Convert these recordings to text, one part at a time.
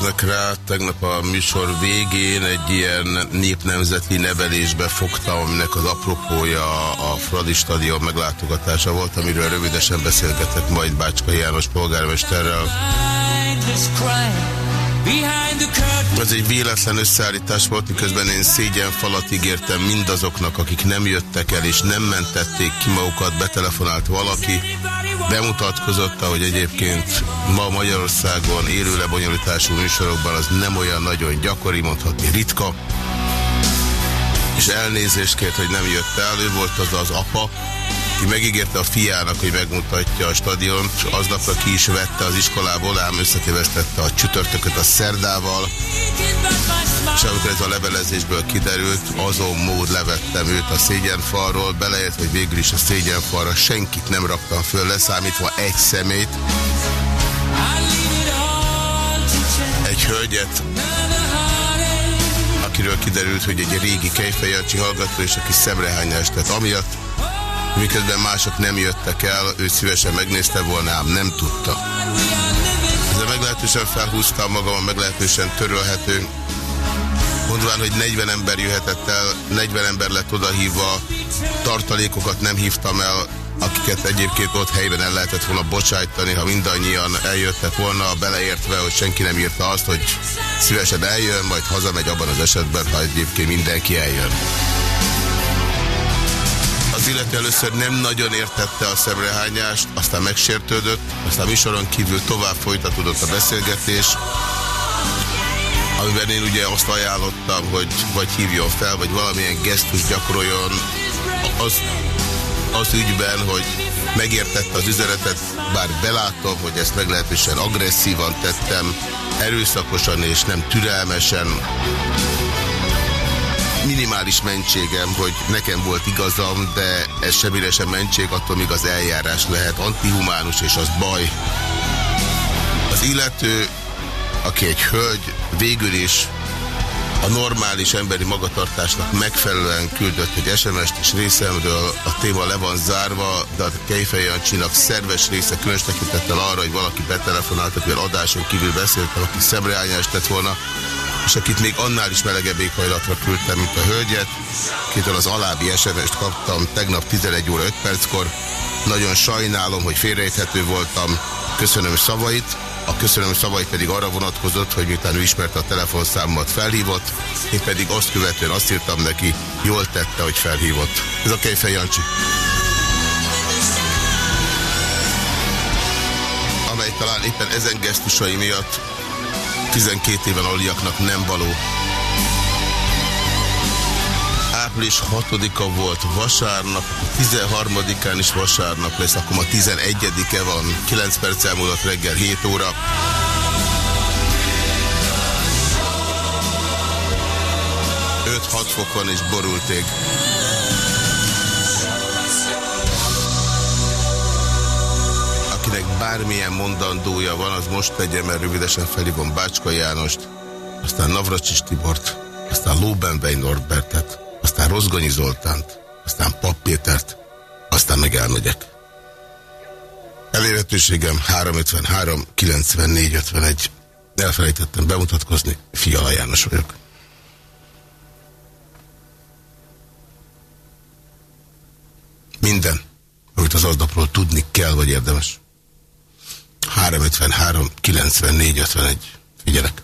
emlékeznek rá, tegnap a műsor végén egy ilyen népnemzeti nevelésbe fogtam, aminek az apropója a Fradi stadion meglátogatása volt, amiről rövidesen beszélgetek majd Bácska János polgármesterrel. Ez egy véletlen összeállítás volt, miközben én szégyenfalat ígértem mindazoknak, akik nem jöttek el és nem mentették ki magukat, betelefonált valaki, bemutatkozott, hogy egyébként ma Magyarországon élő lebonyolítású műsorokban az nem olyan nagyon gyakori, mondhatni ritka, és elnézést kért, hogy nem jött el, ő volt az az apa, aki megígérte a fiának, hogy megmutatja a stadiont, és aznapra ki is vette az iskolából, ám összetévesztette a csütörtököt a szerdával, és amikor ez a levelezésből kiderült, azon mód levettem őt a szégyenfalról, beleért, hogy végül is a szégyenfalra senkit nem raktam föl, leszámítva egy szemét, egy hölgyet, akiről kiderült, hogy egy régi kejfejancsi hallgató, és aki szemrehányást tett amiatt, miközben mások nem jöttek el, ő szívesen megnézte volna, ám nem tudta. Ezzel meglehetősen felhúztam magam, meglehetősen törölhető. Mondván, hogy 40 ember jöhetett el, 40 ember lett odahívva, tartalékokat nem hívtam el, akiket egyébként ott helyben el lehetett volna bocsájtani, ha mindannyian eljöttek volna, beleértve, hogy senki nem írta azt, hogy szívesen eljön, majd hazamegy abban az esetben, ha egyébként mindenki eljön az illető először nem nagyon értette a szemrehányást, aztán megsértődött, aztán műsoron kívül tovább folytatódott a beszélgetés, amiben én ugye azt ajánlottam, hogy vagy hívjon fel, vagy valamilyen gesztus gyakoroljon az, az ügyben, hogy megértette az üzenetet, bár belátom, hogy ezt meglehetősen agresszívan tettem, erőszakosan és nem türelmesen, minimális mentségem, hogy nekem volt igazam, de ez semmire sem mentség, attól még az eljárás lehet. Antihumánus, és az baj. Az illető, aki egy hölgy, végül is a normális emberi magatartásnak megfelelően küldött egy SMS-t és részemről. A téma le van zárva, de a Kejfej Jancsinak szerves része különös tekintettel arra, hogy valaki betelefonált, akivel adáson kívül beszéltem, aki szemreányást tett volna, és akit még annál is melegebb éghajlatra küldtem, mint a hölgyet, kitől az alábbi SMS-t kaptam tegnap 11 óra 5 perckor. Nagyon sajnálom, hogy félrejthető voltam. Köszönöm szavait. A köszönöm szavait pedig arra vonatkozott, hogy miután ő ismerte a telefonszámomat felhívott, én pedig azt követően azt írtam neki, jól tette, hogy felhívott. Ez a Kejfej Jancsi. Amely talán éppen ezen gesztusai miatt 12 éven aluliaknak nem való. Április 6-a volt vasárnap, 13-án is vasárnap lesz, akkor ma 11-e van, 9 perc elmúlott reggel 7 óra. Öt-hat fok van és borult ég. Bármilyen mondandója van, az most tegye, mert rövidesen felhívom Bácska Jánost, aztán Navracsis Tibort, aztán Lóbenvej Norbertet, aztán Rozgonyi Zoltánt, aztán Pap Pétert, aztán meg elmegyek. Elérhetőségem 353 94 51. Elfelejtettem bemutatkozni, Fiala János vagyok. Minden, amit az aznapról tudni kell, vagy érdemes. 353 94 51. Figyelek!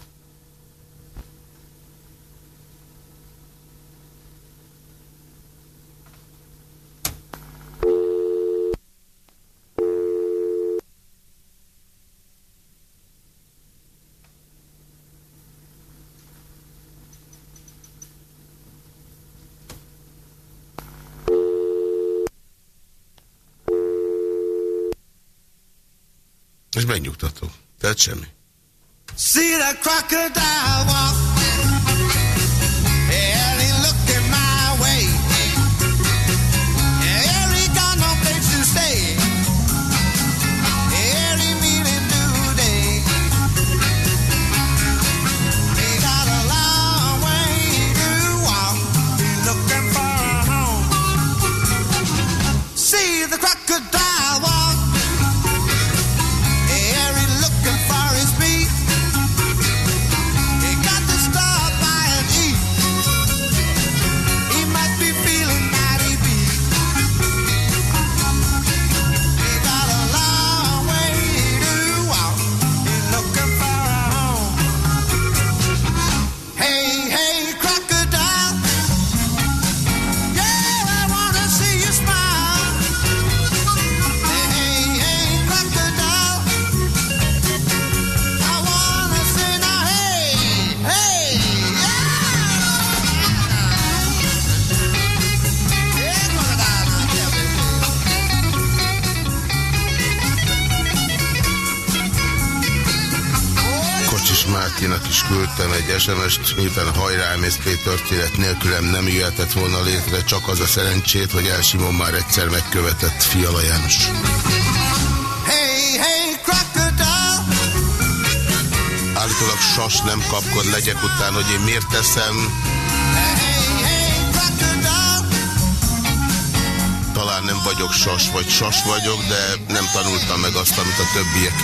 Ez megnyugtató. Tehát semmi. See that crocodile walk Küldtem egy SMS-t, miután a hajrá MSZP történet nélkülem nem jöhetett volna létre, csak az a szerencsét, hogy Elsimon már egyszer megkövetett Fiala János. Hey, hey, Állítólag sas nem kapkod legyek után, hogy én miért teszem. Talán nem vagyok sas, vagy sas vagyok, de nem tanultam meg azt, amit a többiek.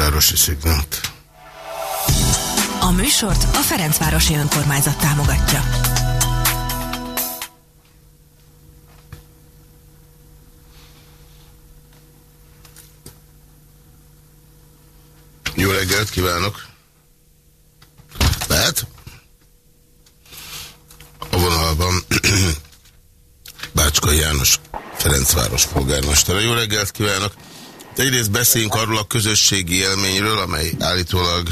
Ferencvárosi szignált. A műsort a Ferencvárosi Önkormányzat támogatja. Jó reggelt kívánok! Lehet? A vonalban Bácska János Ferencváros polgármester. Jó reggelt kívánok! Egyrészt beszéljünk arról a közösségi élményről, amely állítólag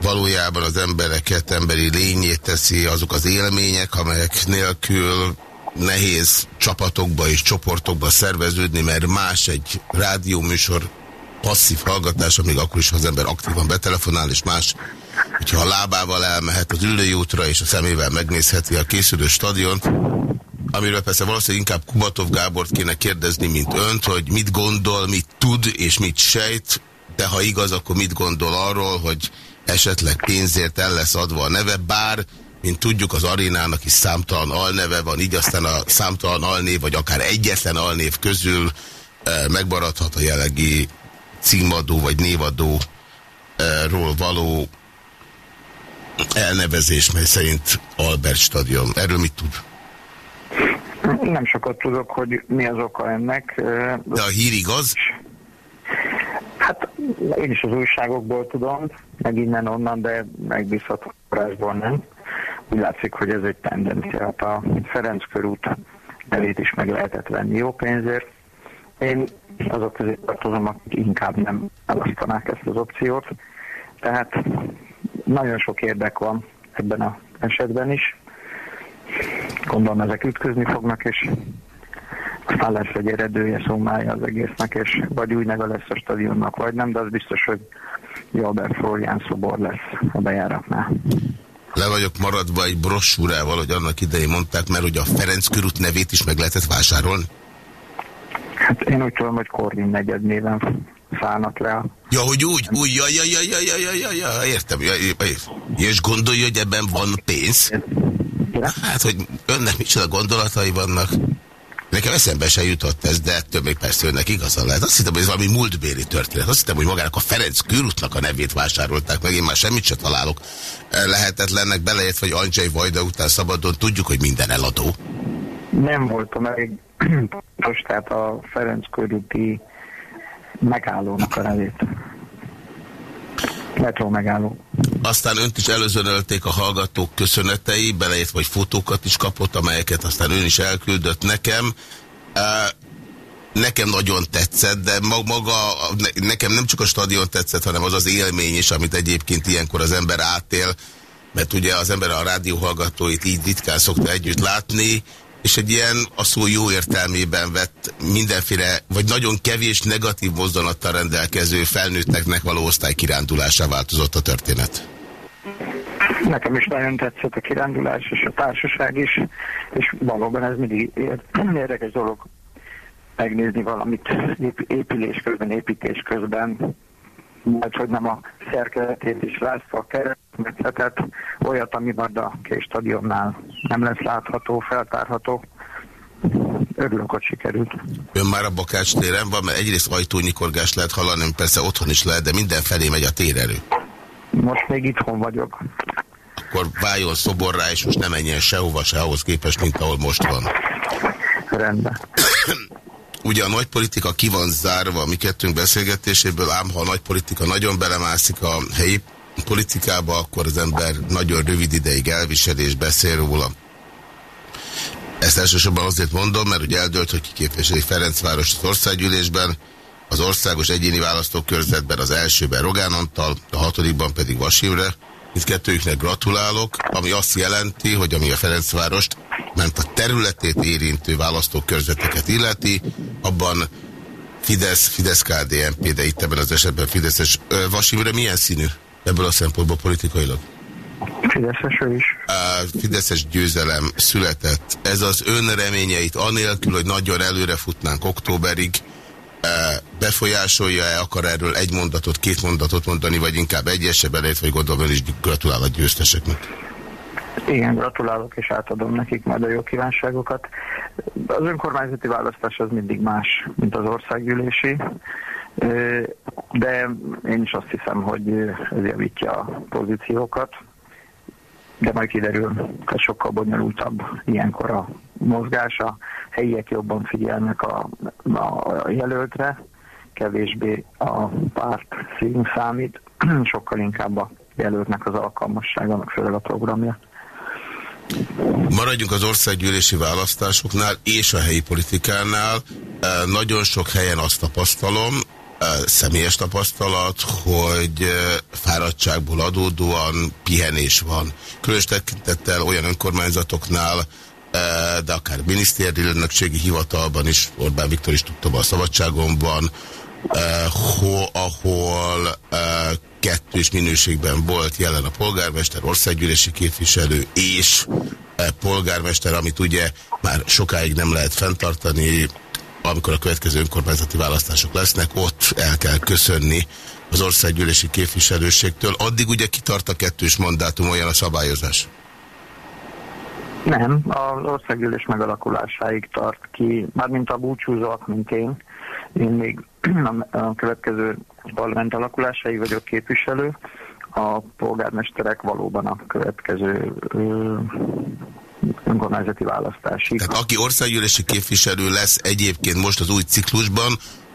valójában az embereket emberi lényét teszi, azok az élmények, amelyek nélkül nehéz csapatokba és csoportokba szerveződni, mert más egy rádióműsor passzív hallgatás, amíg akkor is az ember aktívan betelefonál, és más, hogyha a lábával elmehet az ülőjútra, és a szemével megnézheti a készülő stadiont, amiről persze valószínűleg inkább Kubatov Gábort kéne kérdezni, mint önt, hogy mit gondol, mit tud és mit sejt, de ha igaz, akkor mit gondol arról, hogy esetleg pénzért el lesz adva a neve, bár, mint tudjuk, az arénának is számtalan alneve van, így aztán a számtalan alnév, vagy akár egyetlen alnév közül e, megmaradhat a jellegi címadó vagy névadóról való elnevezés, mely szerint Albert Stadion. Erről mit tud? Nem sokat tudok, hogy mi az oka ennek. De a hír igaz? Hát én is az újságokból tudom, meg innen-onnan, de megbízható forrásból nem. Úgy látszik, hogy ez egy tendencia. Hát a Ferenc körút nevét is meg lehetett venni jó pénzért. Én azok közé tartozom, akik inkább nem elasztanák ezt az opciót. Tehát nagyon sok érdek van ebben az esetben is gondolom ezek ütközni fognak, és aztán lesz egy eredője, szómája az egésznek, és vagy új neve lesz a stadionnak, vagy nem, de az biztos, hogy Jalbert Florian szobor lesz a bejáratnál. Le vagyok maradva egy brossúrával, hogy annak idején mondták, mert hogy a Ferenc körút nevét is meg lehetett vásárolni? Hát én úgy tudom, hogy Korvin negyed néven szállnak le. Ja, hogy úgy, úgy, ja, ja, ja, ja, ja, ja, ja, ja, értem. Ja, ja, és gondolja, hogy ebben van pénz? Hát, hogy önnek micsoda gondolatai vannak. Nekem eszembe se jutott ez, de ettől még persze önnek igaza lehet. Azt hittem, hogy ez valami múltbéli történet. Azt hittem, hogy magának a Ferenc körútnak a nevét vásárolták meg. Én már semmit se találok lehetetlennek belejött, vagy Andrzej Vajda után szabadon. Tudjuk, hogy minden eladó. Nem voltam elég most, tehát a Ferenc körúti megállónak a nevét metró megálló. Aztán önt is előzönölték a hallgatók köszönetei, belejött vagy fotókat is kapott, amelyeket aztán ön is elküldött nekem. Nekem nagyon tetszett, de maga, nekem nem csak a stadion tetszett, hanem az az élmény is, amit egyébként ilyenkor az ember átél, mert ugye az ember a rádióhallgatóit így ritkán szokta együtt látni, és egy ilyen a szó jó értelmében vett mindenféle, vagy nagyon kevés negatív mozdonattal rendelkező felnőtteknek való osztály kirándulásá változott a történet. Nekem is nagyon tetszett a kirándulás és a társaság is, és valóban ez mindig érdekes dolog megnézni valamit épülés közben, építés közben, majd hogy nem a szerkezetét is rázta a keretmetszetet, olyat, ami majd a kés stadionnál nem lesz látható, feltárható. Örülök, hogy sikerült. Ön már a Bakács téren van, mert egyrészt ajtónyikorgást lehet hallani, persze otthon is lehet, de mindenfelé megy a térerő. Most még itthon vagyok. Akkor váljon szoborrá, és most nem menjen sehova se ahhoz képest, mint ahol most van. Rendben. ugye a nagy politika ki van zárva a mi kettőnk beszélgetéséből, ám ha a nagy politika nagyon belemászik a helyi politikába, akkor az ember nagyon rövid ideig elvisel és beszél róla. Ezt elsősorban azért mondom, mert ugye eldőlt, hogy kiképviseli Ferencváros az országgyűlésben, az országos egyéni választókörzetben az elsőben Rogán Antal, a hatodikban pedig Vasimre. Mindkettőjüknek gratulálok, ami azt jelenti, hogy ami a Ferencvárost, ment a területét érintő választókörzeteket illeti, abban Fidesz, Fidesz KDNP, de itt ebben az esetben Fideszes. Vasimre milyen színű ebből a szempontból politikailag? Fideszes ő is. Fideszes győzelem született. Ez az ön reményeit anélkül, hogy nagyon előre futnánk októberig, befolyásolja-e, akar erről egy mondatot, két mondatot mondani, vagy inkább egyesebb belét, vagy gondolom is gratulál a győzteseknek? Igen, gratulálok, és átadom nekik majd a jó kívánságokat. Az önkormányzati választás az mindig más, mint az országgyűlési, de én is azt hiszem, hogy ez javítja a pozíciókat de majd kiderül, hogy sokkal bonyolultabb ilyenkor a mozgás, a helyiek jobban figyelnek a, a jelöltre, kevésbé a párt szín számít, sokkal inkább a jelöltnek az alkalmassága, meg főleg a programja. Maradjunk az országgyűlési választásoknál és a helyi politikánál. Nagyon sok helyen azt tapasztalom, személyes tapasztalat, hogy fáradtságból adódóan pihenés van. Különös tekintettel olyan önkormányzatoknál, de akár minisztériumnökségi hivatalban is, Orbán Viktor is tudta a szabadságomban, ahol kettős minőségben volt jelen a polgármester, országgyűlési képviselő és polgármester, amit ugye már sokáig nem lehet fenntartani, amikor a következő önkormányzati választások lesznek, ott el kell köszönni az országgyűlési képviselőségtől. Addig ugye kitart a kettős mandátum, olyan a szabályozás? Nem, az országgyűlés megalakulásáig tart ki, mármint a búcsúzóak, mint én. Én még a következő parlament alakulásáig vagyok képviselő, a polgármesterek valóban a következő önkormányzati választásig. Tehát aki országgyűlési képviselő lesz egyébként most az új ciklusban,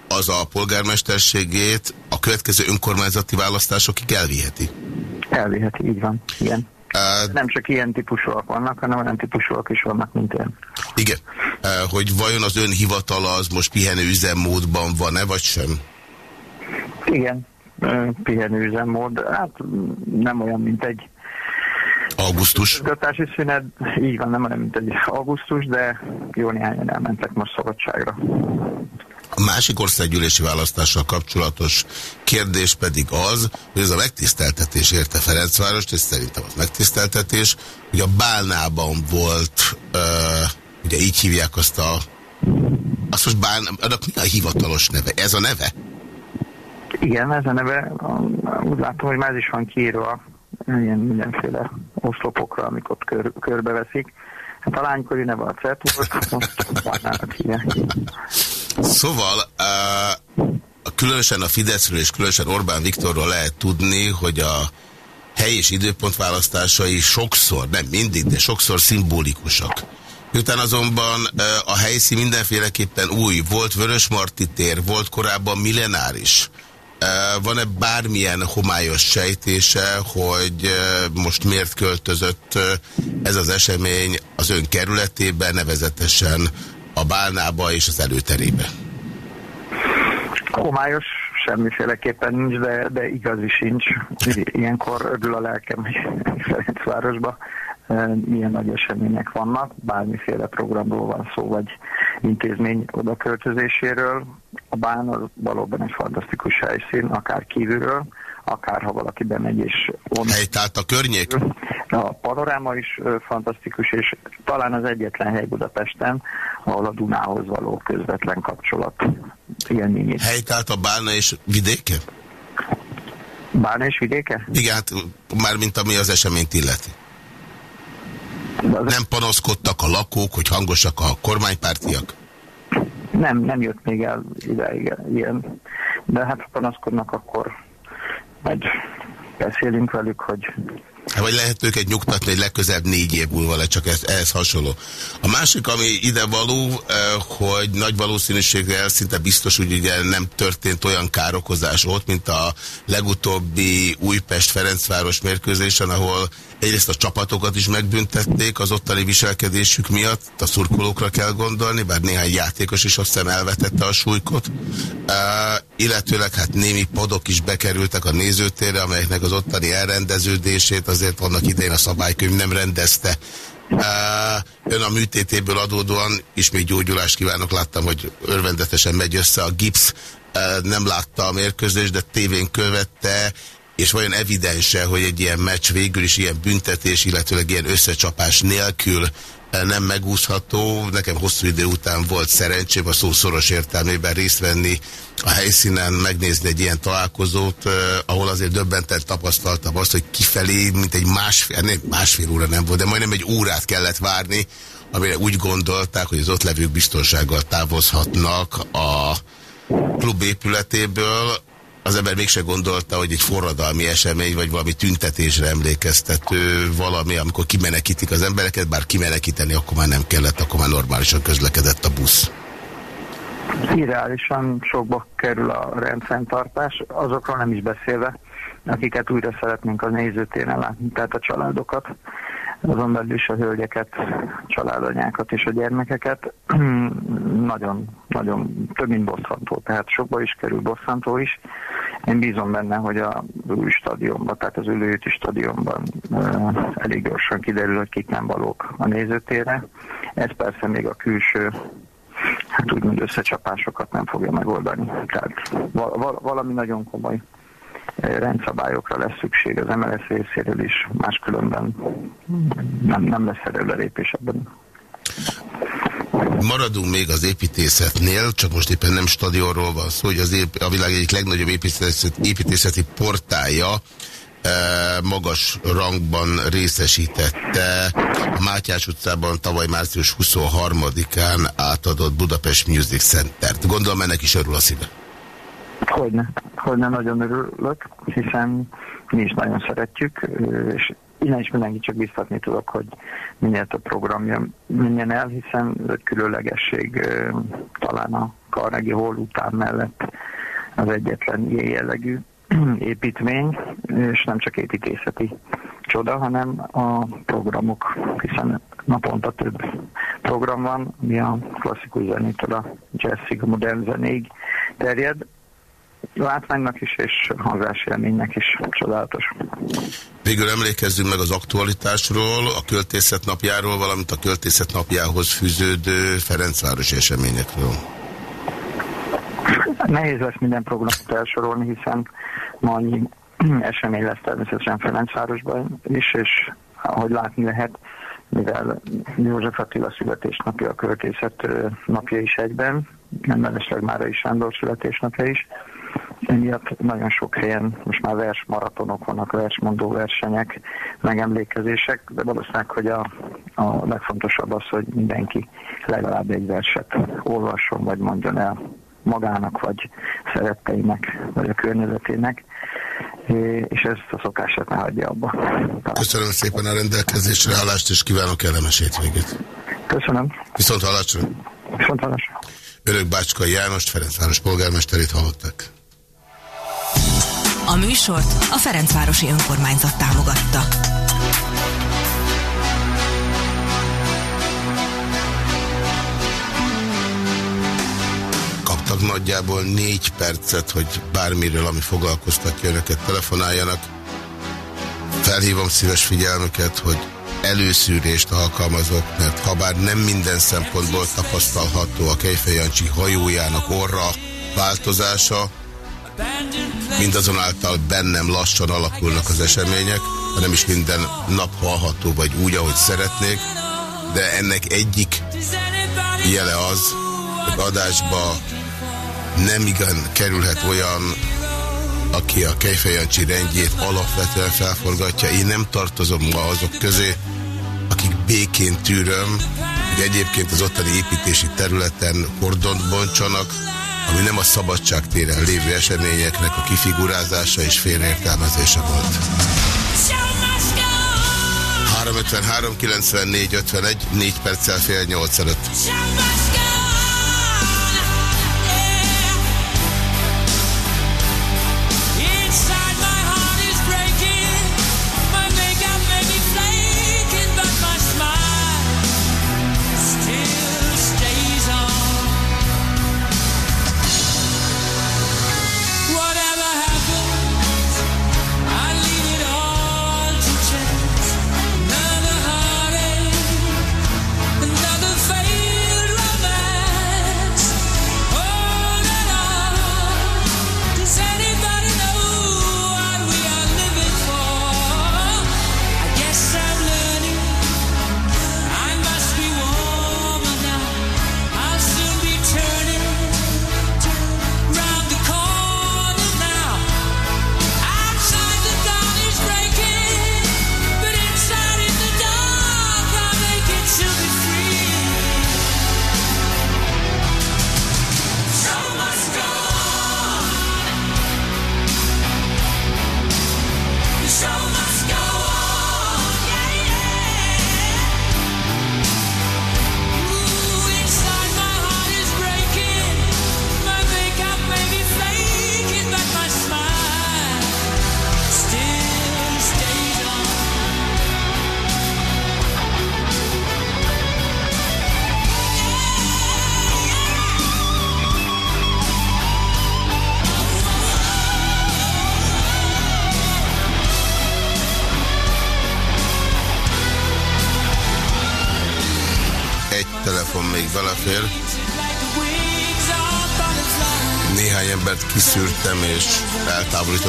az a polgármesterségét a következő önkormányzati választásokig elviheti? Elviheti, így van, igen. Uh, nem csak ilyen típusúak vannak, hanem olyan típusúak is vannak, mint én. Igen. Uh, hogy vajon az ön hivatala az most pihenő üzemmódban van-e, vagy sem? Igen, pihenő üzemmód. Hát nem olyan, mint egy Augusztus? Közgatási szünet, így van, nem olyan, mint egy augusztus, de jó néhányan elmentek most szabadságra. A másik országgyűlési választással kapcsolatos kérdés pedig az, hogy ez a megtiszteltetés érte Ferencvárost, és szerintem az megtiszteltetés, hogy a Bálnában volt, uh, ugye így hívják azt a azt most Bán, annak mi a hivatalos neve? Ez a neve? Igen, ez a neve. Úgy látom, hogy már is van kiírva ilyen mindenféle oszlopokra, amik ott kör, körbeveszik. Hát a lánykori neve a CET volt, most Bárnának hívják. Szóval uh, különösen a Fideszről és különösen Orbán Viktorról lehet tudni, hogy a hely és időpont választásai sokszor, nem mindig, de sokszor szimbolikusak. Miután azonban a helyszín mindenféleképpen új, volt Vörösmarty tér, volt korábban millenáris, van-e bármilyen homályos sejtése, hogy most miért költözött ez az esemény az ön kerületébe, nevezetesen a Bálnába és az előterébe? Homályos semmiféleképpen nincs, de, de igazi sincs. Ilyenkor ödül a lelkem, hogy Ferencvárosba milyen nagy események vannak, bármiféle programról van szó, vagy intézmény oda költözéséről. A bán az valóban egy fantasztikus helyszín, akár kívülről, akár ha valaki bemegy és onnan... Hely, tehát a környék? A panoráma is fantasztikus, és talán az egyetlen hely Budapesten, ahol a Dunához való közvetlen kapcsolat élményét. Hely, tehát a Bálna és vidéke? Bálna és vidéke? Igen, hát mármint ami az eseményt illeti. Nem panaszkodtak a lakók, hogy hangosak a kormánypártiak? Nem, nem jött még el ideig ilyen. De hát ha panaszkodnak, akkor majd beszélünk velük, hogy Hát, vagy lehet őket nyugtatni, hogy legközelebb négy év múlva le, csak ez, ehhez hasonló. A másik, ami ide való, eh, hogy nagy valószínűséggel szinte biztos, hogy ugye nem történt olyan károkozás ott, mint a legutóbbi Újpest-Ferencváros mérkőzésen, ahol egyrészt a csapatokat is megbüntették az ottani viselkedésük miatt, a szurkolókra kell gondolni, bár néhány játékos is azt hiszem elvetette a súlykot, uh, illetőleg hát némi padok is bekerültek a nézőtérre, amelyeknek az ottani elrendeződését azért vannak idején a szabálykönyv nem rendezte. Uh, ön a műtétéből adódóan ismét gyógyulást kívánok, láttam, hogy örvendetesen megy össze a gipsz, nem látta a mérkőzést, de tévén követte, és vajon evidense, hogy egy ilyen meccs végül is ilyen büntetés, illetőleg ilyen összecsapás nélkül eh, nem megúszható. Nekem hosszú idő után volt szerencsém a szó szoros értelmében részt venni a helyszínen, megnézni egy ilyen találkozót, eh, ahol azért döbbenten tapasztaltam azt, hogy kifelé, mint egy másfél, nem, másfél óra nem volt, de majdnem egy órát kellett várni, amire úgy gondolták, hogy az ott levők biztonsággal távozhatnak a klub épületéből, az ember mégse gondolta, hogy egy forradalmi esemény, vagy valami tüntetésre emlékeztető valami, amikor kimenekítik az embereket, bár kimenekíteni akkor már nem kellett, akkor már normálisan közlekedett a busz. Irreálisan sokba kerül a rendfenntartás, azokról nem is beszélve, akiket újra szeretnénk a nézőtéren látni, tehát a családokat azon belül is a hölgyeket, családanyákat és a gyermekeket. nagyon, nagyon több, mint bosszantó, tehát sokba is kerül bosszantó is. Én bízom benne, hogy a új stadionban, tehát az ülőjüti stadionban elég gyorsan kiderül, hogy kik nem valók a nézőtérre. Ez persze még a külső hát úgymond összecsapásokat nem fogja megoldani. Tehát val valami nagyon komoly rendszabályokra lesz szükség az MLS részéről is, máskülönben nem, nem lesz előrelépés ebben. Maradunk még az építészetnél, csak most éppen nem stadionról van szó, hogy az ép a világ egyik legnagyobb építészeti, építészeti portája e, magas rangban részesítette a Mátyás utcában tavaly március 23-án átadott Budapest Music Center-t. Gondolom ennek is örül a szíve. Hogyne, hogyne nagyon örülök, hiszen mi is nagyon szeretjük, és innen is mindenki csak biztatni tudok, hogy minél több programja menjen el, hiszen egy különlegesség talán a Carnegie Hall után mellett az egyetlen ilyen jellegű építmény, és nem csak építészeti csoda, hanem a programok, hiszen naponta több program van, mi a klasszikus zenétől a jazzig, a modern zenéig terjed, látványnak is, és élménynek is csodálatos. Végül emlékezzünk meg az aktualitásról, a költészet napjáról, valamint a költészet napjához fűződő Ferencváros eseményekről. Nehéz lesz minden programot elsorolni, hiszen ma annyi esemény lesz természetesen Ferencvárosban is, és ahogy látni lehet, mivel József Attila születésnapja, a költészet napja is egyben, nem mellesleg Márai Sándor születésnapja is, Emiatt nagyon sok helyen most már versmaratonok vannak, versmondó versenyek, megemlékezések, de valószínűleg, hogy a, a legfontosabb az, hogy mindenki legalább egy verset olvasson, vagy mondjon el magának, vagy szeretteinek, vagy a környezetének, és ezt a szokását ne hagyja abba. Köszönöm szépen a rendelkezésre állást, és kívánok kellemes hétvégét. Köszönöm. Viszont hallásra. Viszont hallásra. Örök Bácskai János, Ferencváros polgármesterét hallották. A műsort a Ferencvárosi Önkormányzat támogatta. Kaptak nagyjából négy percet, hogy bármiről, ami foglalkoztatja önöket, telefonáljanak. Felhívom szíves figyelmüket, hogy előszűrést alkalmazok, mert ha bár nem minden szempontból tapasztalható a Kejfejancsi hajójának orra változása, mindazonáltal bennem lassan alakulnak az események, hanem is minden nap hallható vagy úgy, ahogy szeretnék, de ennek egyik jele az, hogy adásba nem igen kerülhet olyan, aki a Kejfejancsi rendjét alapvetően felforgatja. Én nem tartozom ma azok közé, akik békén tűröm, hogy egyébként az ottani építési területen kordont bontsanak, ami nem a szabadság téren lévő eseményeknek a kifigurázása és félreértelmezése volt. Show must go 53 94 51 4 perccel fél 8 előtt.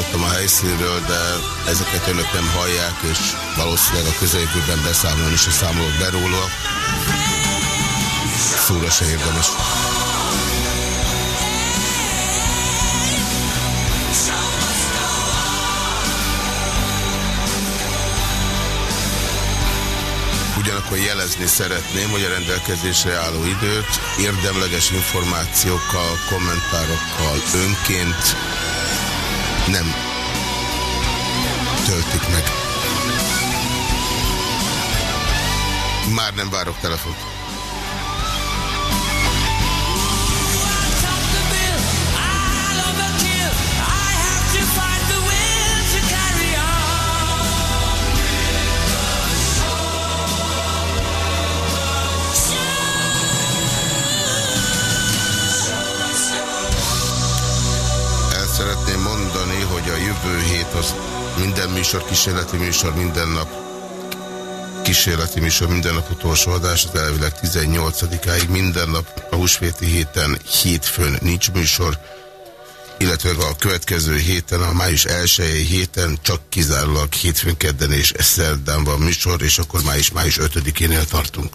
Eltávolítottam a helyszínről, de ezeket önök nem hallják, és valószínűleg a közeljövőben beszámolni a számolok be róla. Szóra se érdemes. Ugyanakkor jelezni szeretném, hogy a rendelkezésre álló időt érdemleges információkkal, kommentárokkal önként nem töltik meg. Már nem várok telefont. Hogy a jövő hét az minden műsor, kísérleti műsor, minden nap kísérleti műsor, minden nap utolsó adás, az elvileg 18-áig minden nap a húsvéti héten hétfőn nincs műsor, illetve a következő héten, a május 1 héten csak kizárólag hétfőn, kedden és szerdán van műsor, és akkor május, május 5-énél tartunk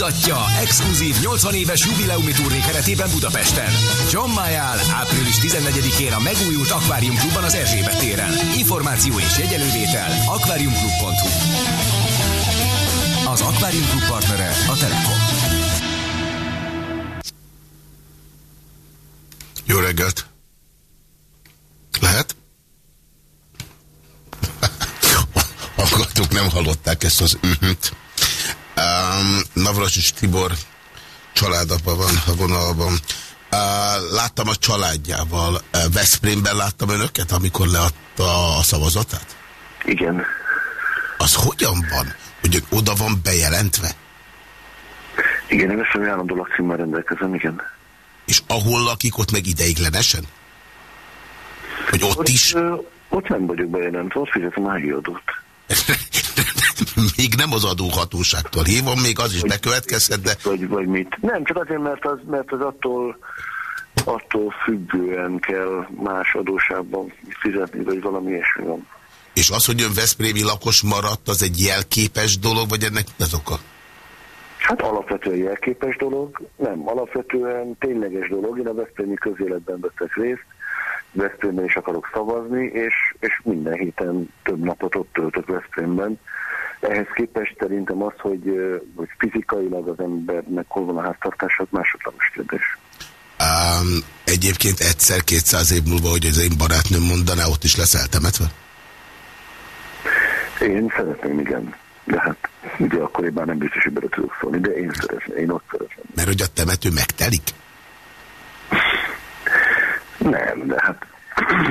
búzatja exkluzív 80 éves jubileumi turné keretében Budapesten. John Mayall április 14-én a megújult Aquarium Klubban az Erzsébet téren. Információ és jegyelővétel aquariumklub.hu Az Aquarium Klub partnere a Telekom. Jó reggelt! Lehet? Hallgatók nem hallották ezt az ühöt. Um, Navracsics Tibor családapa van a vonalban. Uh, láttam a családjával. Uh, Veszprémben láttam önöket, amikor leadta a szavazatát? Igen. Az hogyan van, hogy oda van bejelentve? Igen, én Veszprém állandó lakcímmel rendelkezem, igen. És ahol lakik, ott meg ideiglenesen? Hogy ott, ott is? Ott nem vagyok bejelentve, ott fizetem a adót. még nem az adóhatóságtól hívom, még az is bekövetkezhet, de... Vagy, vagy mit? Nem, csak azért, mert az, mert az attól, attól függően kell más adóságban fizetni, vagy valami ilyesmi van. És az, hogy ön Veszprémi lakos maradt, az egy jelképes dolog, vagy ennek az oka? Hát alapvetően jelképes dolog, nem, alapvetően tényleges dolog. Én a Veszprémi közéletben vettek részt, Veszprémben is akarok szavazni, és, és minden héten több napot ott töltök Veszprémben. Ehhez képest szerintem az, hogy, hogy fizikailag az embernek hol van a háztartás, az másodlagos kérdés. Um, egyébként egyszer 200 év múlva, hogy az én barátnőm mondaná, ott is lesz eltemetve? Én szeretném, igen. De hát ugye akkoriban nem biztos, hogy bele tudok szólni, de én szeretném, én ott szeretném. Mert hogy a temető megtelik? Nem, de hát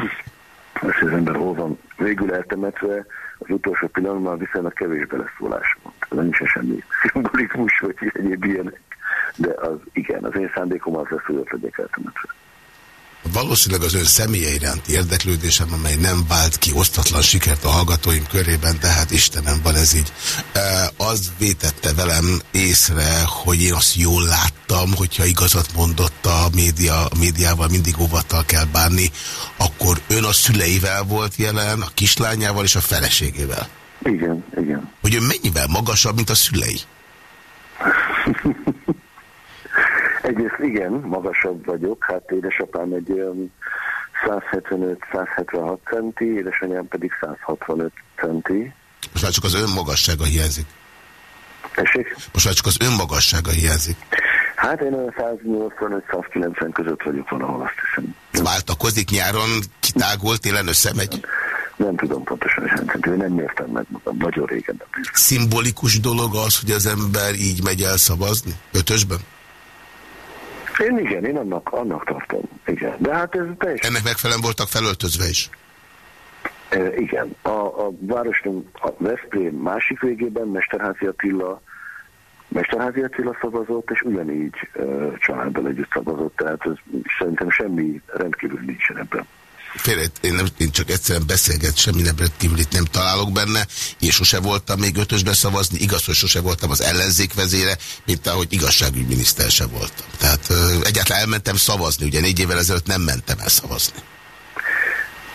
most az ember hol van végül eltemetve, az utolsó pillanatban viszonylag kevés beleszólás van. Ez nincs semmi szimbolikus, vagy egyéb ilyenek. De az igen, az én szándékom az lesz, hogy ott legyek eltemetve. Valószínűleg az ön személye iránti érdeklődésem, amely nem vált ki osztatlan sikert a hallgatóim körében, de hát Istenem, van ez így. Az vétette velem észre, hogy én azt jól láttam, hogyha igazat mondott a média, a médiával mindig óvattal kell bánni, akkor ön a szüleivel volt jelen, a kislányával és a feleségével. Igen, igen. Hogy ön mennyivel magasabb, mint a szülei? Egyrészt igen, magasabb vagyok, hát édesapám egy olyan 175-176 centi, édesanyám pedig 165 centi. Most már csak az ön magassága hiányzik. Tessék? Most már csak az ön magassága hiányzik. Hát én olyan 185-190 között vagyok valahol, azt hiszem. Váltakozik nyáron, kitágult, télen összemegy? Nem tudom pontosan, hogy hány nem mértem meg magam, nagyon régen nem Szimbolikus dolog az, hogy az ember így megy el szavazni? Ötösben? Én igen, én annak, annak tartom. Igen. De hát ez teljesen... Ennek megfelelően voltak felöltözve is? E, igen. A, a városnak a Veszprém másik végében Mesterházi Attila Mesterházi Attila szavazott, és ugyanígy e, családdal együtt szavazott, tehát ez, szerintem semmi rendkívül nincsen ebben félre, én, nem, én csak egyszerűen beszélget, semmi nem nem találok benne, és sose voltam még ötösbe szavazni, igaz, hogy sose voltam az ellenzék vezére, mint ahogy igazságügyminiszter se voltam. Tehát ö, egyáltalán elmentem szavazni, ugye négy évvel ezelőtt nem mentem el szavazni.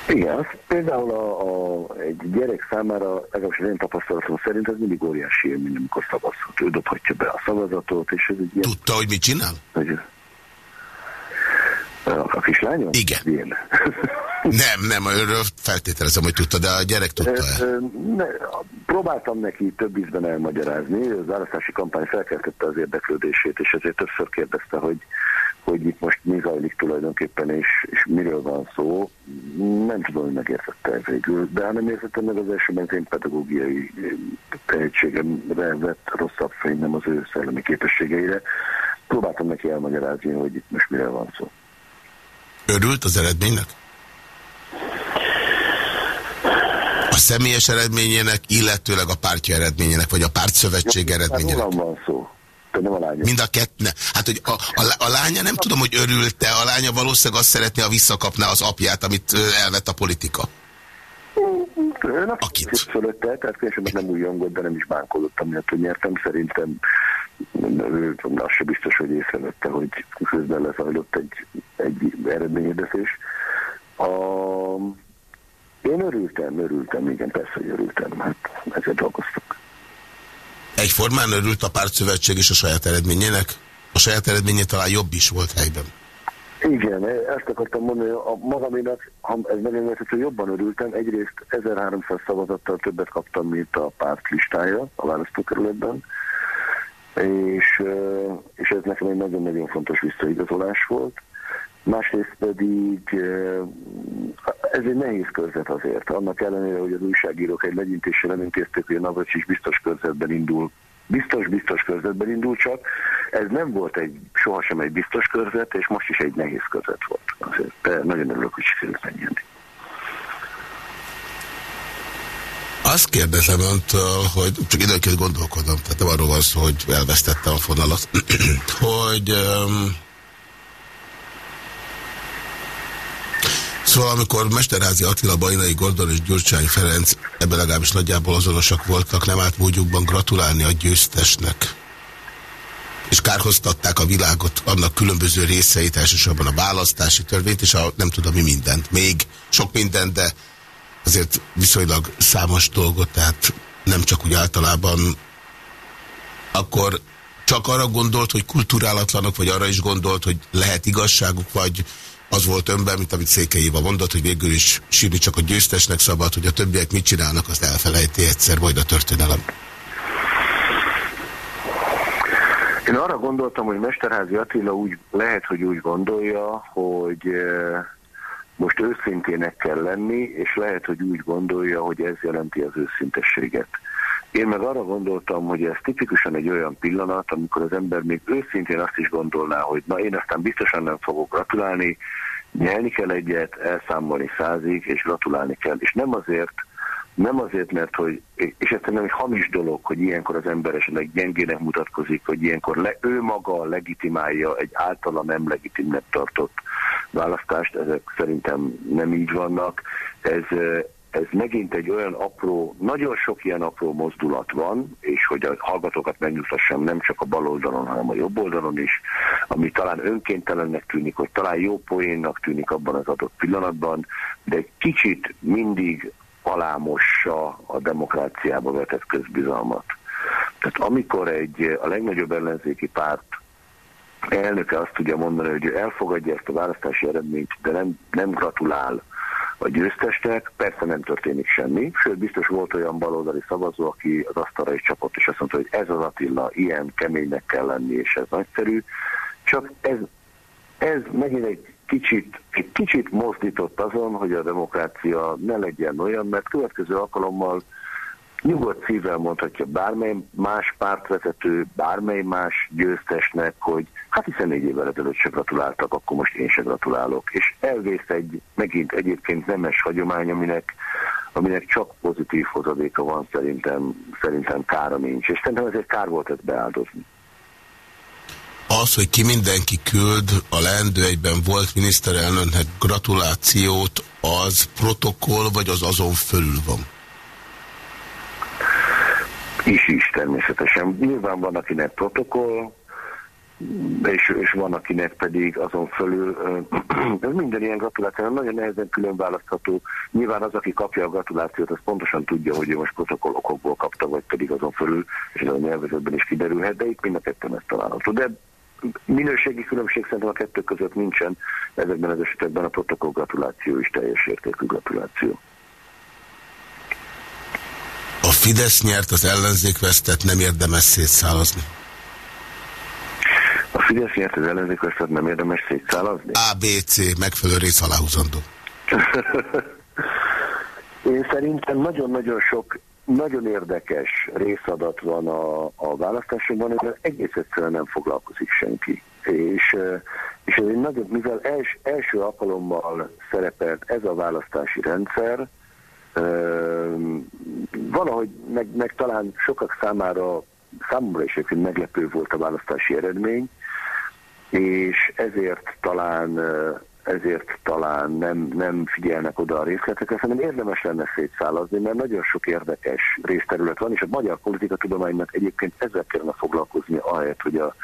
Igen, például a, a, egy gyerek számára, legalábbis az én tapasztalatom szerint ez mindig óriási élmény, amikor szavazhat. Ő dobhatja be a szavazatot, és ez egy ilyen... Tudta, hogy mit csinál? Hogy, a kislányom? Igen. Én. Nem, nem, őről feltételezem, hogy tudta, de a gyerek tudta -e? Ne, próbáltam neki több ízben elmagyarázni, az választási kampány felkeltette az érdeklődését, és ezért többször kérdezte, hogy, hogy itt most mi zajlik tulajdonképpen, és, és miről van szó. Nem tudom, hogy megértette ez végül, de ha nem értette meg az elsőben, én pedagógiai tehetségemre vett rosszabb fény, nem az ő szellemi képességeire. Próbáltam neki elmagyarázni, hogy itt most miről van szó. Örült az eredménynek? A személyes eredményének, illetőleg a pártja eredményének, vagy a pártszövetség eredményének? van szó. Nem a lánya. Mind a kettő. Hát, hogy a, a, a lánya nem tudom, hogy örült-e, a lánya valószínűleg azt szeretné, ha visszakapná az apját, amit elvett a politika. Ön Akit? fölötte, tehát később nem úgy jongott, de nem is bánkodott, amiatt, hogy nyertem. Szerintem ő az se biztos, hogy észrevette, hogy közben lezajlott egy, egy eredményedeszés. A, én örültem, örültem, igen, persze, hogy örültem, hát ezzel dolgoztuk. Egyformán örült a pártszövetség is a saját eredményének? A saját eredménye talán jobb is volt helyben. Igen, ezt akartam mondani, a magaménak, ha ez megengedhető, hogy jobban örültem, egyrészt 1300 szavazattal többet kaptam, mint a párt listája a választókerületben, és, és ez nekem egy nagyon-nagyon fontos visszaigazolás volt. Másrészt pedig ez egy nehéz körzet azért. Annak ellenére, hogy az újságírók egy legyintéssel nem intézték, hogy a Navracsics biztos körzetben indul. Biztos-biztos körzetben indul csak. Ez nem volt egy, sohasem egy biztos körzet, és most is egy nehéz körzet volt. Azért, nagyon örülök, hogy sikerült megnyerni. Azt kérdezem öntől, hogy csak időnként gondolkodom, tehát nem arról van szó, hogy elvesztettem a fonalat, hogy um, Szóval amikor Mesterházi Attila, Bajnai Gordon és Gyurcsány Ferenc ebben legalábbis nagyjából azonosak voltak, nem állt módjukban gratulálni a győztesnek. És kárhoztatták a világot, annak különböző részeit, elsősorban a választási törvényt, és a nem tudom mi mindent. Még sok mindent, de azért viszonylag számos dolgot, tehát nem csak úgy általában, akkor csak arra gondolt, hogy kulturálatlanok, vagy arra is gondolt, hogy lehet igazságuk, vagy az volt önben, mint amit Székely Éva mondott, hogy végül is sírni csak a győztesnek szabad, hogy a többiek mit csinálnak, azt elfelejti egyszer majd a történelem. Én arra gondoltam, hogy Mesterházi Attila úgy lehet, hogy úgy gondolja, hogy most őszintének kell lenni, és lehet, hogy úgy gondolja, hogy ez jelenti az őszintességet. Én meg arra gondoltam, hogy ez tipikusan egy olyan pillanat, amikor az ember még őszintén azt is gondolná, hogy na én aztán biztosan nem fogok gratulálni, nyelni kell egyet, elszámolni százig, és gratulálni kell. És nem azért, nem azért, mert hogy, és ez nem egy hamis dolog, hogy ilyenkor az ember esetleg gyengének mutatkozik, hogy ilyenkor le, ő maga legitimálja egy általa nem legitimnek tartott választást, ezek szerintem nem így vannak. Ez, ez megint egy olyan apró, nagyon sok ilyen apró mozdulat van, és hogy a hallgatókat megnyugtassam nem csak a bal oldalon, hanem a jobb oldalon is, ami talán önkéntelennek tűnik, hogy talán jó poénnak tűnik abban az adott pillanatban, de egy kicsit mindig alámossa a demokráciába vetett közbizalmat. Tehát amikor egy a legnagyobb ellenzéki párt elnöke azt tudja mondani, hogy ő elfogadja ezt a választási eredményt, de nem, nem gratulál a győztesnek, persze nem történik semmi, sőt biztos volt olyan baloldali szavazó, aki az asztalra is csapott, és azt mondta, hogy ez az Attila, ilyen keménynek kell lenni, és ez nagyszerű, csak ez, ez megint egy kicsit, kicsit mozdított azon, hogy a demokrácia ne legyen olyan, mert következő alkalommal nyugodt szívvel mondhatja bármely más pártvezető, bármely más győztesnek, hogy hát hiszen négy évvel ezelőtt se gratuláltak, akkor most én se gratulálok. És elvész egy megint egyébként nemes hagyomány, aminek, aminek csak pozitív hozadéka van, szerintem, szerintem kára nincs. És szerintem ezért kár volt ezt beáldozni. Az, hogy ki mindenki küld a leendő egyben volt miniszterelnöknek gratulációt, az protokoll, vagy az azon fölül van? Is is természetesen. Nyilván van, akinek protokoll, és, és van, akinek pedig azon fölül, ez minden ilyen gratuláció nagyon nehezen külön választható. Nyilván az, aki kapja a gratulációt, az pontosan tudja, hogy ő most protokollokból kapta, vagy pedig azon fölül, és ez a nyelvezetben is kiderülhet, de itt mind a kettőn ezt található. De minőségi különbség szerintem a kettő között nincsen, ezekben az esetekben a protokoll gratuláció is teljes értékű gratuláció. A Fidesz nyert, az ellenzék vesztett, nem érdemes szétszálazni. A Fidesz nyert, az ellenzék vesztett, nem érdemes szétszálazni? A, B, C, megfelelő rész aláhúzandó. Én szerintem nagyon-nagyon sok nagyon érdekes részadat van a, a választásokban, mert egész egyszerűen nem foglalkozik senki. És, és ez egy nagyon, mivel els, első alkalommal szerepelt ez a választási rendszer, valahogy meg, meg talán sokak számára, számomra is egyébként meglepő volt a választási eredmény, és ezért talán ezért talán nem, nem figyelnek oda a részletekre, szerintem érdemes lenne szétszálazni, mert nagyon sok érdekes részterület van, és a magyar politikatudománynak egyébként ezzel kellene foglalkozni, ahelyett, hogy a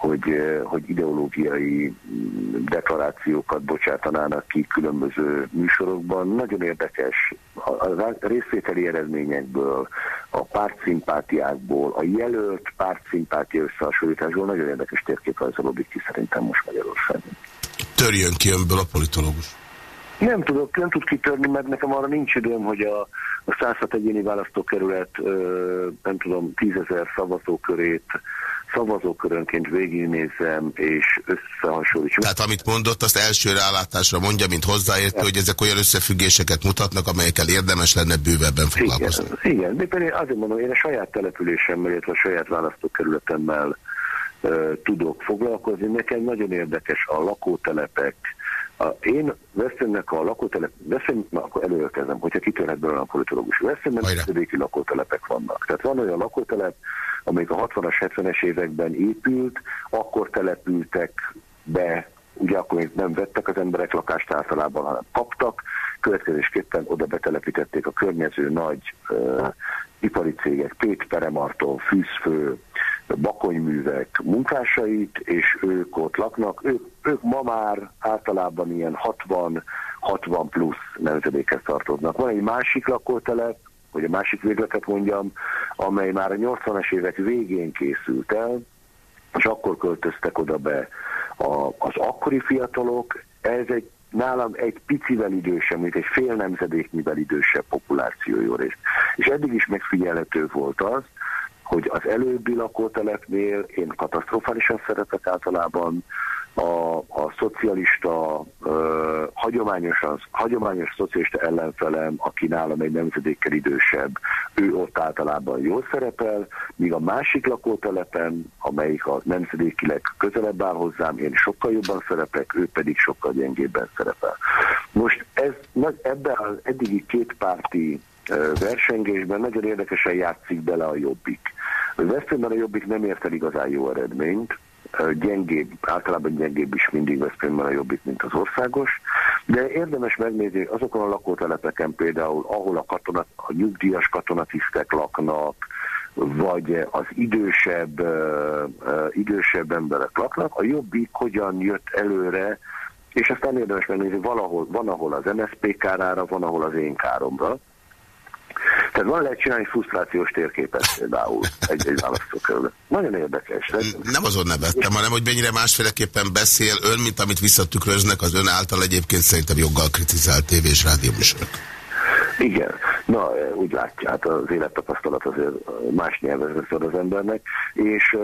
hogy, hogy ideológiai mm, deklarációkat bocsátanának ki különböző műsorokban. Nagyon érdekes a részvételi eredményekből, a pártszimpátiákból, a jelölt pártszimpátia összehasonlításból nagyon érdekes térkép rajzolódik ki szerintem most Magyarországon. Törjön ki önből a politológus. Nem tudok, nem tud kitörni, mert nekem arra nincs időm, hogy a, a 106 egyéni választókerület, ö, nem tudom, tízezer szavazókörét szavazókörönként végignézem és összehasonlítsam. Tehát amit mondott, azt első rálátásra mondja, mint hozzáértő, ja. hogy ezek olyan összefüggéseket mutatnak, amelyekkel érdemes lenne bővebben foglalkozni. Igen, igen. de pedig azért mondom, én a saját településemmel, illetve a saját választókerületemmel uh, tudok foglalkozni. Nekem nagyon érdekes a lakótelepek, a, én Veszprémnek a lakótelep, Veszprém, na akkor előrekezem, hogyha kitörhet belőle a politológus. Veszprémben vidéki lakótelepek vannak. Tehát van olyan lakótelep, amelyik a 60-as, 70-es években épült, akkor települtek be, ugye akkor még nem vettek az emberek lakást általában, hanem kaptak, következésképpen oda betelepítették a környező nagy uh, ipari cégek, Pét Peremarton, Fűzfő, bakonyművek munkásait, és ők ott laknak. Ők, ők ma már általában ilyen 60-60 plusz nemzedékhez tartoznak. Van egy másik lakótelep, hogy a másik végletet mondjam, amely már a 80-as évek végén készült el, és akkor költöztek oda be a, az akkori fiatalok, ez egy nálam egy picivel idősebb, mint egy fél nemzedéknyivel idősebb populáció részt. És eddig is megfigyelhető volt az, hogy az előbbi lakótelepnél én katasztrofálisan szeretek általában a, a szocialista, ö, hagyományosan, hagyományos szocialista ellenfelem, aki nálam egy nemzedékkel idősebb, ő ott általában jól szerepel, míg a másik lakótelepen, amelyik a nemzedékileg közelebb áll hozzám, én sokkal jobban szerepek, ő pedig sokkal gyengébben szerepel. Most ez, ebben az eddigi kétpárti versengésben nagyon érdekesen játszik bele a jobbik. Veszprémben a jobbik nem ért el igazán jó eredményt, gyengébb, általában gyengébb is mindig Veszprémben a jobbik, mint az országos, de érdemes megnézni azokon a lakótelepeken például, ahol a, katona, a nyugdíjas katonatisztek laknak, vagy az idősebb, idősebb emberek laknak, a jobbik hogyan jött előre, és aztán érdemes megnézni, valahol, van ahol az MSZP kárára, van ahol az én káromra, tehát van lehet csinálni frusztrációs térképet például egy, egy választókerület. Nagyon érdekes. De... Nem azon nevettem, hanem hogy mennyire másféleképpen beszél ön, mint amit visszatükröznek az ön által egyébként szerintem joggal kritizált tévé és rádióműsorok. Igen, na úgy látja, hát az élettapasztalat azért más nyelvezre szól az embernek, és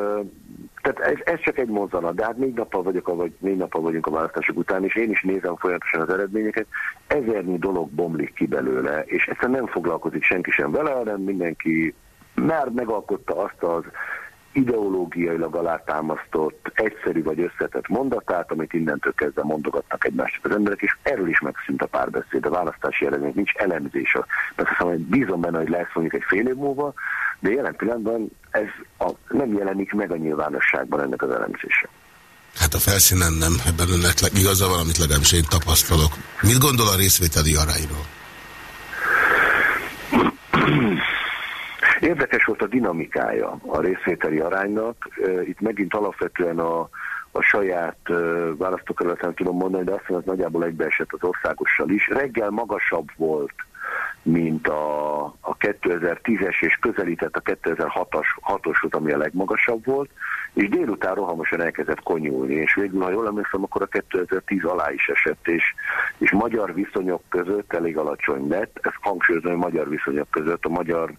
tehát ez, ez csak egy mozzanat, de hát négy nappal, vagyok, vagy négy nappal vagyunk a választások után, és én is nézem folyamatosan az eredményeket, ezernyi dolog bomlik ki belőle, és egyszerűen nem foglalkozik senki sem vele, hanem mindenki már megalkotta azt az ideológiailag alátámasztott, egyszerű vagy összetett mondatát, amit innentől kezdve mondogatnak egymásnak az emberek, és erről is megszűnt a párbeszéd, a választási eredmény, nincs elemzés. Mert azt hogy bízom benne, hogy lesz mondjuk egy fél év múlva, de jelen pillanatban ez a, nem jelenik meg a nyilvánosságban ennek az elemzése. Hát a felszínen nem, ebben önnek igaza van, amit legalábbis én tapasztalok. Mit gondol a részvételi arányról? Érdekes volt a dinamikája a részvételi aránynak. Itt megint alapvetően a, a saját választókerületen tudom mondani, de azt hiszem, hogy nagyjából egybeesett az országossal is. Reggel magasabb volt, mint a, a 2010-es, és közelített a 2006-os, ami a legmagasabb volt, és délután rohamosan elkezdett konyulni, és végül, ha jól emlékszem, akkor a 2010 alá is esett, és, és magyar viszonyok között elég alacsony lett, ez hangsúlyozom, hogy magyar viszonyok között a magyar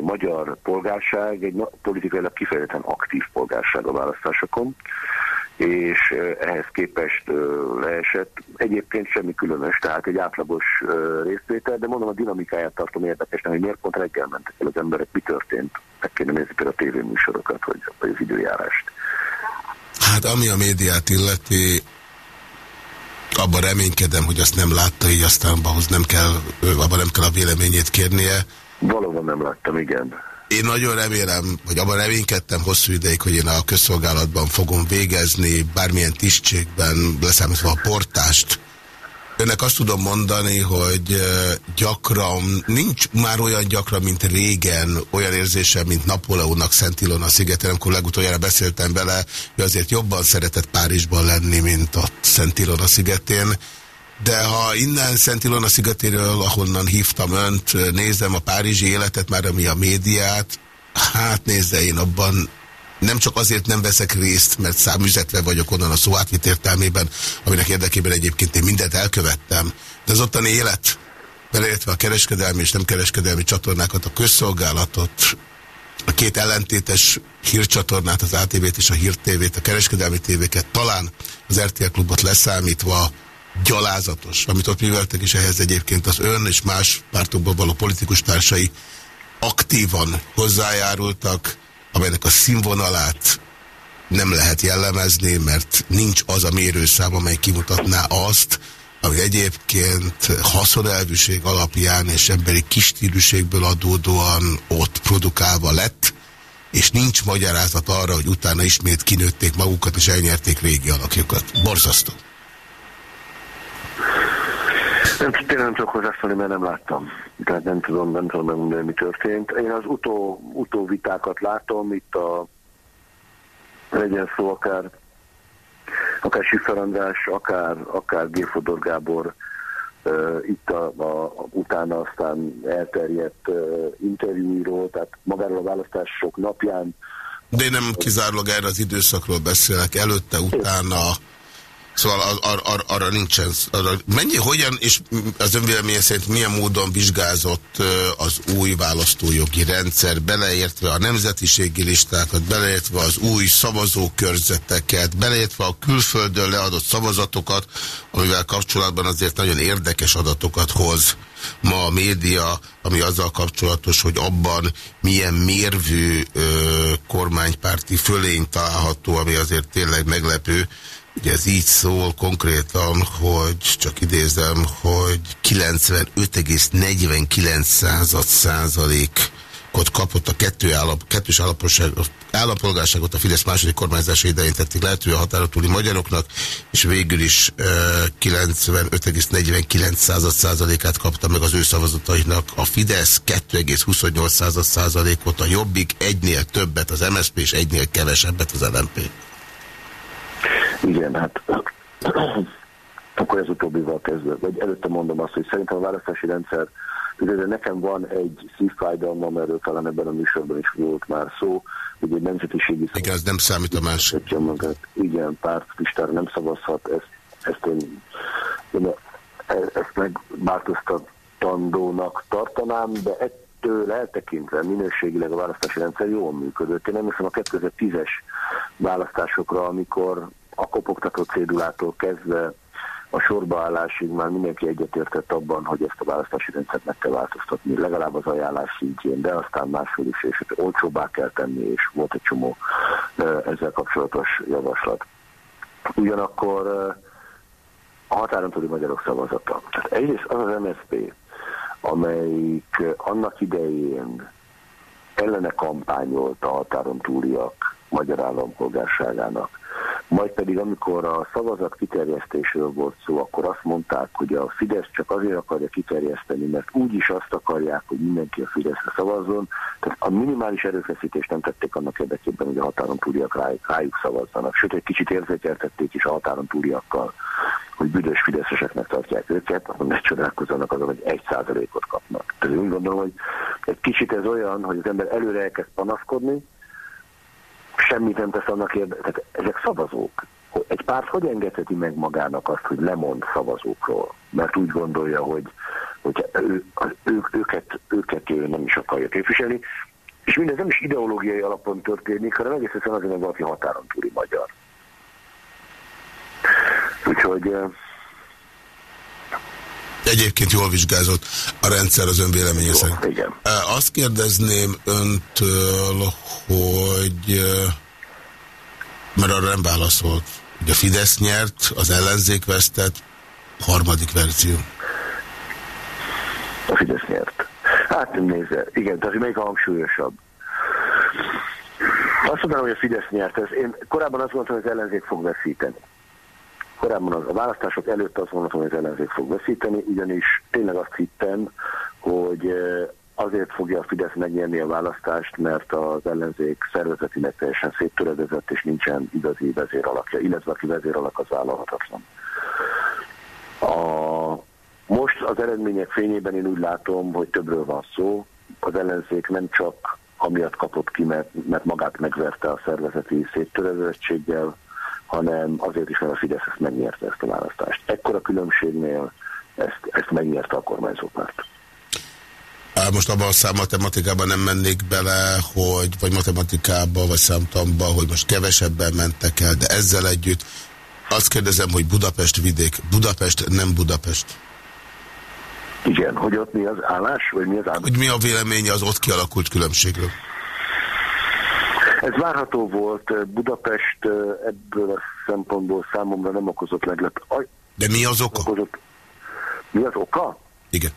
magyar polgárság egy politikailag kifejezetten aktív polgárság a választásokon, és ehhez képest leesett. Egyébként semmi különös, tehát egy átlagos részvétel, de mondom a dinamikáját tartom érdekesnek, hogy miért pont reggel mentek el az emberek, mi történt. Meg kéne nézni például a tévéműsorokat, vagy, vagy az időjárást. Hát ami a médiát illeti, abban reménykedem, hogy azt nem látta, így aztán ahhoz nem kell, abban nem kell a véleményét kérnie. Valóban nem láttam, igen. Én nagyon remélem, hogy abban reménykedtem hosszú ideig, hogy én a közszolgálatban fogom végezni, bármilyen tisztségben, leszámítva a portást. Önnek azt tudom mondani, hogy gyakran, nincs már olyan gyakran, mint régen, olyan érzésem, mint Napóleonnak Szent Ilona szigeten, amikor legutoljára beszéltem bele, hogy azért jobban szeretett Párizsban lenni, mint a Szent Ilona szigetén de ha innen Szent Ilona szigetéről, ahonnan hívtam önt, nézem a párizsi életet, már ami a médiát, hát nézze, én abban nem csak azért nem veszek részt, mert számüzetve vagyok onnan a szó átvit értelmében, aminek érdekében egyébként én mindent elkövettem, de az ottani élet, beleértve a kereskedelmi és nem kereskedelmi csatornákat, a közszolgálatot, a két ellentétes hírcsatornát, az ATV-t és a Hír TV-t, a kereskedelmi tévéket, talán az RTL klubot leszámítva, gyalázatos, amit ott műveltek, és ehhez egyébként az ön és más pártokban való politikus társai aktívan hozzájárultak, amelynek a színvonalát nem lehet jellemezni, mert nincs az a mérőszám, amely kimutatná azt, ami egyébként haszonelvűség alapján és emberi kistílűségből adódóan ott produkálva lett, és nincs magyarázat arra, hogy utána ismét kinőtték magukat és elnyerték régi alakjukat. Borzasztó. Nem, tényleg nem tudok hozzászólni, mert nem láttam. Tehát nem tudom, nem tudom megmondani, mi történt. Én az utó, utóvitákat látom, itt a legyen szó akár akár Siffer András, akár, akár Gérfodor Gábor uh, itt a, a, a, utána aztán elterjedt uh, interjúiról, tehát magáról a választások napján. De én nem kizárólag erre az időszakról beszélek, előtte, utána Szóval ar, ar, ar, arra nincsen. Arra, mennyi, hogyan és az önvéleménye szerint milyen módon vizsgázott az új választójogi rendszer, beleértve a nemzetiségi listákat, beleértve az új szavazókörzeteket, beleértve a külföldön leadott szavazatokat, amivel kapcsolatban azért nagyon érdekes adatokat hoz ma a média, ami azzal kapcsolatos, hogy abban milyen mérvű ö, kormánypárti fölény található, ami azért tényleg meglepő. Ugye ez így szól konkrétan, hogy csak idézem, hogy 95,49 százalék ott kapott a kettő állap, kettős állampolgárságot a Fidesz második kormányzása idején tették lehetővé a határon magyaroknak, és végül is e, 95,49 százalékát kapta meg az ő szavazatainak a Fidesz, 2,28 százalékot a Jobbik, egynél többet az MSZP és egynél kevesebbet az LMP. Igen, hát akkor ez utóbbival kezdve, vagy előtte mondom azt, hogy szerintem a választási rendszer de nekem van egy szívfájdalmam, erről talán ebben a műsorban is volt már szó, hogy egy nemzetiségi... Igen, ez nem számít a más. Igen, pártlistára nem szavazhat, ezt, ezt én, én ezt megváltoztatandónak tartanám, de ettől eltekintve minőségileg a választási rendszer jól működött. Én emlékszem a 2010-es választásokra, amikor a kopogtató cédulától kezdve a sorbaállásig már mindenki egyetértett abban, hogy ezt a választási rendszert meg kell változtatni, legalább az ajánlás szintjén, de aztán máshol is, és olcsóbbá kell tenni, és volt egy csomó ezzel kapcsolatos javaslat. Ugyanakkor a határon túli magyarok szavazata. Tehát egyrészt az az MSZP, amelyik annak idején ellene kampányolt a határon túliak magyar állampolgárságának, majd pedig amikor a szavazat kiterjesztésről volt szó, akkor azt mondták, hogy a Fidesz csak azért akarja kiterjeszteni, mert úgy is azt akarják, hogy mindenki a Fideszre szavazzon. Tehát a minimális erőfeszítést nem tették annak érdekében, hogy a határon túliak rájuk, szavazzanak. Sőt, egy kicsit érzékeltették is a határon túliakkal, hogy büdös fideszeseknek tartják őket, akkor ne csodálkozzanak azon, hogy egy százalékot kapnak. Tehát úgy gondolom, hogy egy kicsit ez olyan, hogy az ember előre elkezd panaszkodni, semmit nem tesz annak érdekében. Ezek szavazók. Egy párt hogy engedheti meg magának azt, hogy lemond szavazókról? Mert úgy gondolja, hogy, hogy ő, ők, őket, őket ő nem is akarja képviselni. És mindez nem is ideológiai alapon történik, hanem egész egyszerűen azért, mert valaki határon túli magyar. Úgyhogy Egyébként jól vizsgázott a rendszer az ön véleménye szerint. Igen. Azt kérdezném öntől, hogy mert arra nem válaszolt, hogy a Fidesz nyert, az ellenzék vesztett, harmadik verzió. A Fidesz nyert. Hát nézze, igen, tehát melyik a hangsúlyosabb? Azt mondanám, hogy a Fidesz nyert. Ez, én korábban azt gondoltam, hogy az ellenzék fog veszíteni korábban a választások előtt azt mondhatom, hogy az ellenzék fog veszíteni, ugyanis tényleg azt hittem, hogy eh, azért fogja a Fidesz megnyerni a választást, mert az ellenzék szervezetileg teljesen széttöredezett, és nincsen igazi vezéralakja, illetve aki vezéralak az vállalhatatlan. A, most az eredmények fényében én úgy látom, hogy többről van szó. Az ellenzék nem csak amiatt kapott ki, mert, mert magát megverte a szervezeti széttöredezettséggel, hanem azért is, mert a Fidesz ezt megnyerte ezt a választást. Ekkora különbségnél ezt, ezt megnyerte a kormányzópárt. Most abban a számmatematikában nem mennék bele, hogy vagy matematikában, vagy számtamba, hogy most kevesebben mentek el, de ezzel együtt azt kérdezem, hogy Budapest vidék. Budapest nem Budapest. Igen, hogy ott mi az állás, vagy mi az állás? Hogy mi a véleménye az ott kialakult különbségről? Ez várható volt, Budapest ebből a szempontból számomra nem okozott meglepő. De mi az oka? Okozott... Mi az oka? Igen.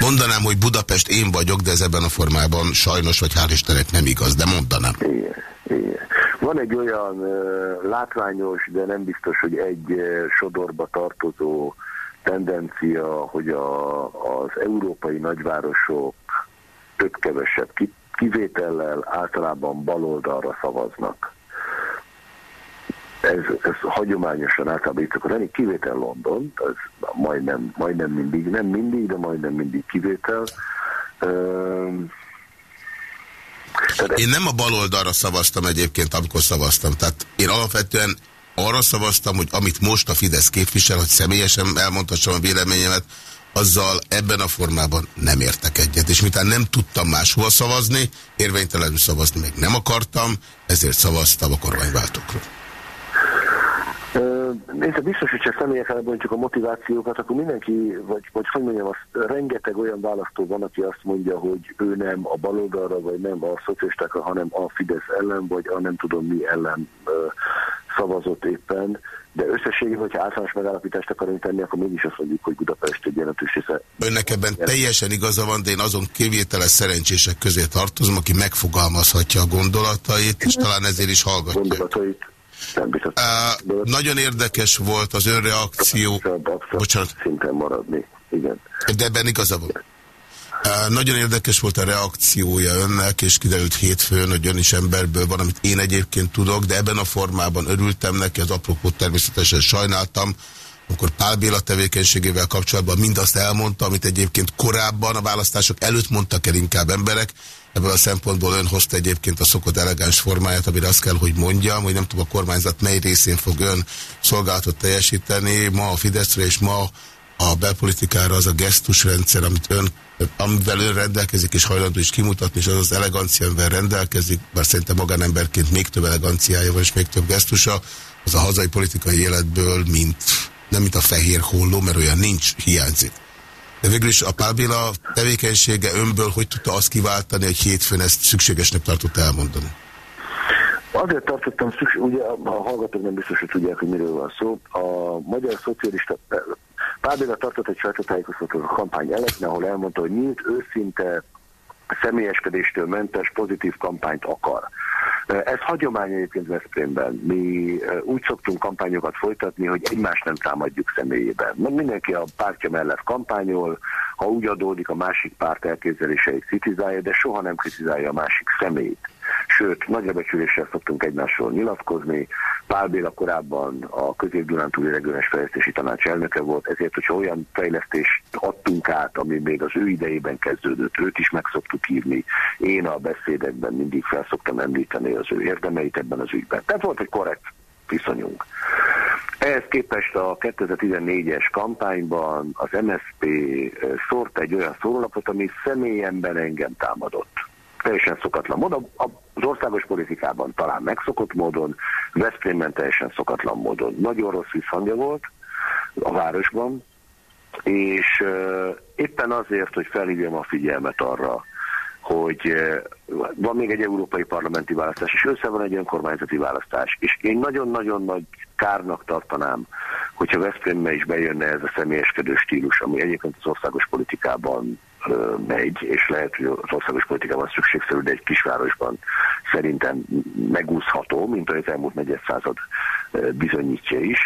Mondanám, hogy Budapest én vagyok, de ez ebben a formában sajnos, vagy hál' Istennek nem igaz, de mondanám. Igen, igen. Van egy olyan uh, látványos, de nem biztos, hogy egy uh, sodorba tartozó tendencia, hogy a, az európai nagyvárosok több-kevesebb kivétellel általában baloldalra szavaznak. Ez, ez hagyományosan általában itt akkor lenni, kivétel London, ez majdnem, majdnem mindig, nem mindig, de majdnem mindig kivétel. Én nem a baloldalra szavaztam egyébként, amikor szavaztam. Tehát én alapvetően arra szavaztam, hogy amit most a Fidesz képvisel, hogy személyesen elmondhassam a véleményemet, azzal ebben a formában nem értek egyet. És miután nem tudtam máshol szavazni, érvénytelenül szavazni még nem akartam, ezért szavaztam a kormányváltókról. Nézd, biztos, hogy csak személyekre lebontjuk a motivációkat, akkor mindenki, vagy, vagy hogy mondjam, az, rengeteg olyan választó van, aki azt mondja, hogy ő nem a baloldalra, vagy nem a szocialistákra, hanem a Fidesz ellen, vagy a nem tudom mi ellen ö, szavazott éppen. De összességében, hogyha általános megállapítást akarunk tenni, akkor mégis azt mondjuk, hogy Budapest egy jelentős része. Önnek ebben teljesen igaza van, de én azon kivételes szerencsések közé tartozom, aki megfogalmazhatja a gondolatait, és talán ezért is hallgatja. Gondolatait nem biztos. Uh, nagyon érdekes volt az ön reakció. Bocsánat. Szinten maradni, igen. De ebben igaza van. Nagyon érdekes volt a reakciója önnek, és kiderült hétfőn, hogy ön is emberből van, amit én egyébként tudok, de ebben a formában örültem neki, az apropót természetesen sajnáltam, akkor Pál Béla tevékenységével kapcsolatban mindazt elmondta, amit egyébként korábban a választások előtt mondtak el inkább emberek, Ebből a szempontból ön hozta egyébként a szokott elegáns formáját, amire azt kell, hogy mondjam, hogy nem tudom a kormányzat mely részén fog ön szolgálatot teljesíteni. Ma a Fideszre és ma a belpolitikára az a gesztusrendszer, amit ön, amivel ön rendelkezik és hajlandó is kimutatni, és az az elegancia, amivel rendelkezik, bár szerintem magánemberként még több eleganciája van, és még több gesztusa, az a hazai politikai életből, mint nem mint a fehér holló, mert olyan nincs, hiányzik. De végül is a Pál Béla tevékenysége önből hogy tudta azt kiváltani, hogy hétfőn ezt szükségesnek tartott elmondani? Azért tartottam szükség, ugye a hallgatók nem biztos, hogy tudják, hogy miről van szó. A magyar szocialista Pál tartott egy sajtótájékoztatót kampány előtt, ahol elmondta, hogy nyílt, őszinte, személyeskedéstől mentes, pozitív kampányt akar. Ez hagyomány egyébként Veszprémben. Mi úgy szoktunk kampányokat folytatni, hogy egymást nem támadjuk személyében. Mindenki a pártja mellett kampányol, ha úgy adódik, a másik párt elképzeléseit kritizálja, de soha nem kritizálja a másik személyt. Sőt, nagyra becsüléssel szoktunk egymásról nyilatkozni. Pál Béla korábban a Közép-Dunántúli Regionális Fejlesztési Tanács elnöke volt, ezért, hogyha olyan fejlesztést adtunk át, ami még az ő idejében kezdődött, őt is meg szoktuk hívni. Én a beszédekben mindig fel szoktam említeni az ő érdemeit ebben az ügyben. Tehát volt egy korrekt viszonyunk. Ehhez képest a 2014-es kampányban az MSZP szórt egy olyan szórólapot, ami személyemben engem támadott. Teljesen szokatlan módon, az országos politikában talán megszokott módon, Veszprémben teljesen szokatlan módon. Nagyon rossz visszhangja volt a városban, és éppen azért, hogy felhívjam a figyelmet arra, hogy van még egy európai parlamenti választás, és össze van egy önkormányzati választás, és én nagyon-nagyon nagy kárnak tartanám, hogyha Veszprémbe is bejönne ez a személyeskedő stílus, ami egyébként az országos politikában megy, és lehet, hogy az országos politikában szükségszerű, de egy kisvárosban szerintem megúszható, mint az elmúlt negyedszázad bizonyítja is.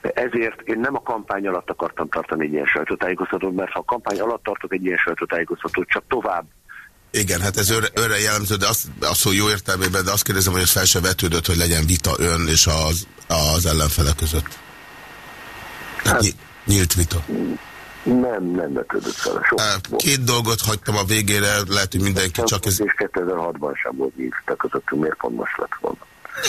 Ezért én nem a kampány alatt akartam tartani egy ilyen sajtótájékoztatót, mert ha a kampány alatt tartok egy ilyen sajtótájékoztatót, csak tovább igen, hát ez őre, őre jellemző, de azt, azt szó jó értelmében, de azt kérdezem, hogy ez fel se vetődött, hogy legyen vita ön és az, az ellenfele között. Hát, nyílt vita. Nem, nem vetődött fel. Sok Két dolgot hagytam a végére, lehet, hogy mindenki csak ez... És 2006-ban sem volt de közöttünk miért pont most lett volna.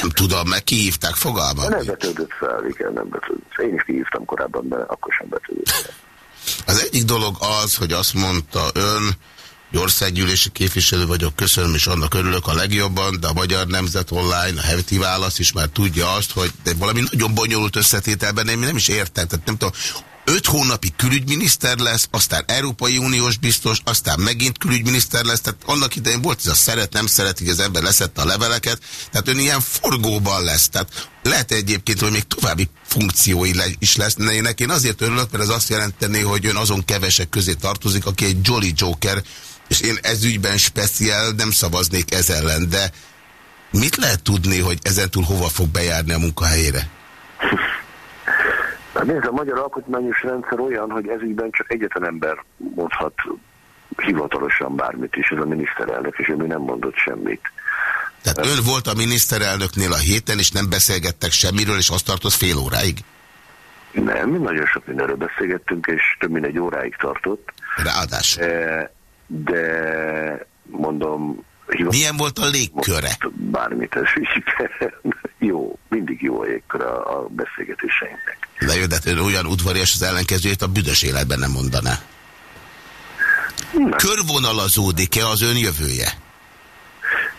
Nem tudom, meg kihívták fogalmam. Nem vetődött fel, igen, nem vetődött fel. Én is kihívtam korábban, de akkor sem vetődött fel. Az egyik dolog az, hogy azt mondta ön, országgyűlési képviselő vagyok, köszönöm, és annak örülök a legjobban, de a Magyar Nemzet Online, a heti válasz is már tudja azt, hogy de valami nagyon bonyolult összetételben én nem is értem. Tehát nem tudom, öt hónapi külügyminiszter lesz, aztán Európai Uniós biztos, aztán megint külügyminiszter lesz, tehát annak idején volt ez a szeret, nem szeret, hogy az ember leszette a leveleket, tehát ön ilyen forgóban lesz, tehát lehet egyébként, hogy még további funkciói le is lesznek. Én azért örülök, mert ez azt jelenteni, hogy ön azon kevesek közé tartozik, aki egy Jolly Joker, és én ez ügyben speciál nem szavaznék ez ellen, de mit lehet tudni, hogy ezentúl hova fog bejárni a munkahelyére? Hát nézd, a magyar alkotmányos rendszer olyan, hogy ez ügyben csak egyetlen ember mondhat hivatalosan bármit is, ez a miniszterelnök, és ő nem mondott semmit. Tehát ön volt a miniszterelnöknél a héten, és nem beszélgettek semmiről, és azt tartott fél óráig? Nem, mi nagyon sok mindenről beszélgettünk, és több mint egy óráig tartott. Ráadás. De, de mondom, Milyen volt a légköre? Bármit ez Jó, mindig jó a légköre a beszélgetéseinknek. De jó, de olyan udvarias az ellenkezőjét a büdös életben nem mondaná. Körvonalazódik-e az ön jövője?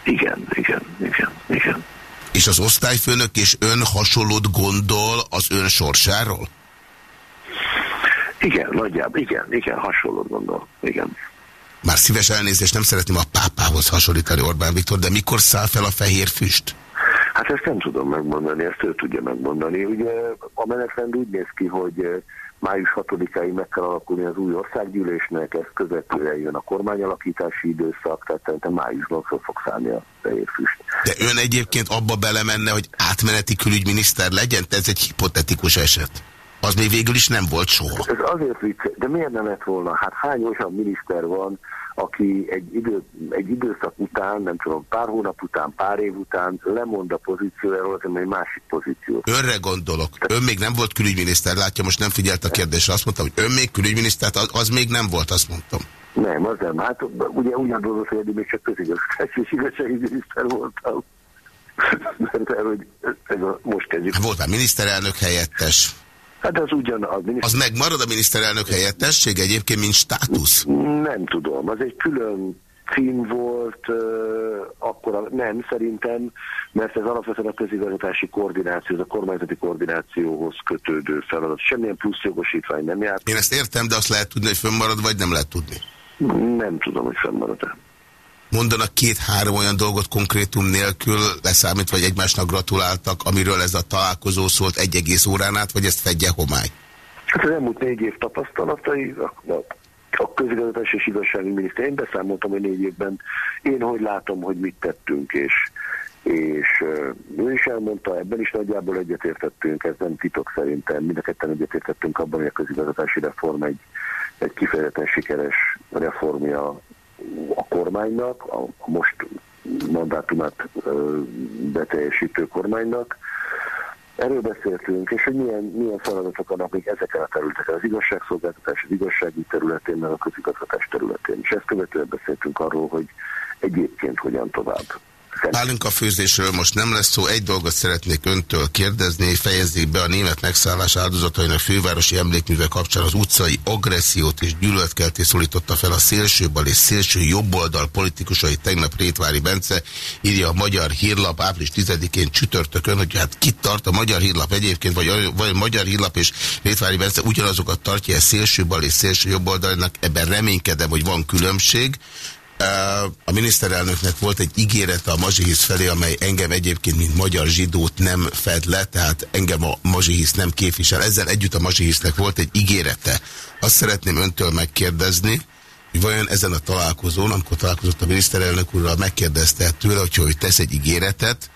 Igen, igen, igen, igen. És az osztályfőnök és ön hasonlót gondol az ön sorsáról? Igen, nagyjából, igen, igen, hasonlót gondol, igen. Már szíves elnézést nem szeretném a pápához hasonlítani Orbán Viktor, de mikor száll fel a fehér füst? Hát ezt nem tudom megmondani, ezt ő tudja megmondani. Ugye a menetrend úgy néz ki, hogy május 6-áig meg kell alakulni az új országgyűlésnek, ezt követően jön a kormányalakítási időszak, tehát májusban fel fog szállni a fehér füst. De ön egyébként abba belemenne, hogy átmeneti külügyminiszter legyen? Ez egy hipotetikus eset. Az még végül is nem volt soha. Ez azért vicc, de miért nem lett volna? Hát hány olyan miniszter van, aki egy, idő, egy időszak után, nem tudom, pár hónap után, pár év után lemond a pozíciójáról, az egy másik pozíció. Önre gondolok. Ön még nem volt külügyminiszter, látja, most nem figyelt a kérdésre. Azt mondtam, hogy ön még külügyminiszter, az, az még nem volt, azt mondtam. Nem, az nem. Hát ugye ugyan dolgot, hogy eddig még csak közigazgatás és igazsági miniszter voltam. Mert hogy ez a, most kezdjük. Hát volt már miniszterelnök helyettes. Hát az ugyan a miniszter... Az megmarad a miniszterelnök helyettesség egyébként, mint státusz? Nem tudom, az egy külön cím volt, akkor a, nem szerintem, mert ez alapvetően a közigazgatási koordináció, a kormányzati koordinációhoz kötődő feladat. Semmilyen plusz jogosítvány nem járt. Én ezt értem, de azt lehet tudni, hogy fönnmarad, vagy nem lehet tudni? Nem tudom, hogy fönnmarad-e mondanak két-három olyan dolgot konkrétum nélkül, leszámít, vagy egymásnak gratuláltak, amiről ez a találkozó szólt egy egész órán át, vagy ezt fedje homály? Hát az elmúlt négy év tapasztalatai, a, a, közigazgatás és igazsági miniszter. Én beszámoltam, hogy négy évben én hogy látom, hogy mit tettünk, és, és ő is elmondta, ebben is nagyjából egyetértettünk, ez nem titok szerintem, mind a ketten egyetértettünk abban, hogy a közigazgatási reform egy, egy kifejezetten sikeres reformja a kormánynak, a, most mandátumát beteljesítő kormánynak. Erről beszéltünk, és hogy milyen, milyen feladatok vannak még ezeken a területeken, az igazságszolgáltatás, az igazsági területén, meg a közigazgatás területén. És ezt követően beszéltünk arról, hogy egyébként hogyan tovább. Állunk a főzésről, most nem lesz szó. Egy dolgot szeretnék öntől kérdezni, fejezzék be a német megszállás áldozatainak fővárosi emlékműve kapcsán az utcai agressziót és gyűlöletkeltés szólította fel a szélsőbal és szélső jobboldal politikusai tegnap Rétvári Bence, írja a Magyar Hírlap április 10-én csütörtökön, hogy hát kit tart a Magyar Hírlap egyébként, vagy, vagy a Magyar Hírlap és Rétvári Bence ugyanazokat tartja a szélsőbal és szélső jobboldalnak, ebben reménykedem, hogy van különbség. A miniszterelnöknek volt egy ígérete a Mazsihisz felé, amely engem egyébként, mint magyar zsidót nem fed le, tehát engem a Mazsihisz nem képvisel. Ezzel együtt a Mazsihisznek volt egy ígérete. Azt szeretném öntől megkérdezni, hogy vajon ezen a találkozón, amikor találkozott a miniszterelnök úrral, megkérdezte tőle, hogyha ő tesz egy ígéretet,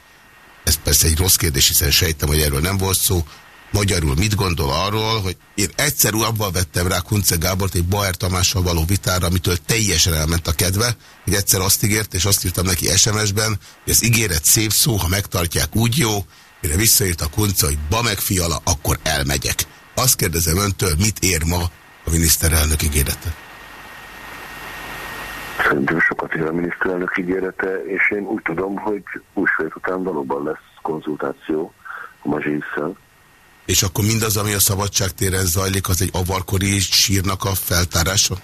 ez persze egy rossz kérdés, hiszen sejtem, hogy erről nem volt szó, Magyarul mit gondol arról, hogy én egyszer abban vettem rá Kunce Gábort egy Baer Tamással való vitára, amitől teljesen elment a kedve, hogy egyszer azt ígért, és azt írtam neki SMS-ben, hogy az ígéret szép szó, ha megtartják úgy jó, mire visszaírt a Kunce, hogy ba meg fiala, akkor elmegyek. Azt kérdezem öntől, mit ér ma a miniszterelnök ígérete? Szerintem sokat ér a miniszterelnök ígérete, és én úgy tudom, hogy húsvét után valóban lesz konzultáció a mazsészel. És akkor mindaz, ami a szabadságtéren zajlik, az egy avarkori sírnak a feltárása?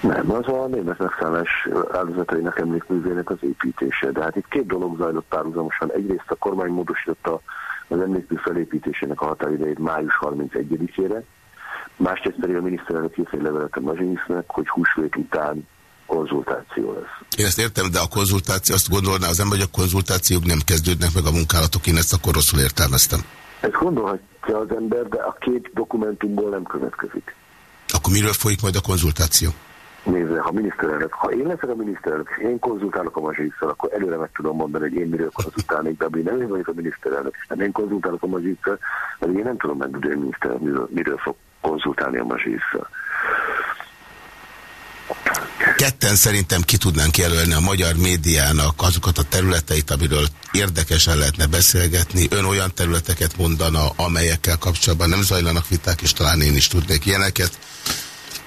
Nem, az a német megszállás áldozatainak emlékművének az építése. De hát itt két dolog zajlott párhuzamosan. Egyrészt a kormány módosította az emlékmű felépítésének a határidejét május 31-ére, másrészt pedig a miniszterelnök írt egy levelet a Mazsinisnek, hogy húsvét után konzultáció lesz. Én ezt értem, de a konzultáció, azt gondolná az ember, hogy a konzultációk nem kezdődnek meg a munkálatok, én ezt akkor rosszul értelmeztem. Ezt gondolhatja az ember, de a két dokumentumból nem következik. Akkor miről folyik majd a konzultáció? Nézze, ha miniszterelnök, ha én leszek a miniszterelnök, és én konzultálok a mazsikszal, akkor előre meg tudom mondani, hogy én miről konzultálnék, de én nem én vagyok a miniszterelnök, és nem én konzultálok a mazsikszal, mert én nem tudom megmondani, hogy a miniszterelnök miről, miről fog konzultálni a mazsikszal. Ketten szerintem ki tudnánk jelölni a magyar médiának azokat a területeit, amiről érdekesen lehetne beszélgetni. Ön olyan területeket mondana, amelyekkel kapcsolatban nem zajlanak viták, és talán én is tudnék ilyeneket.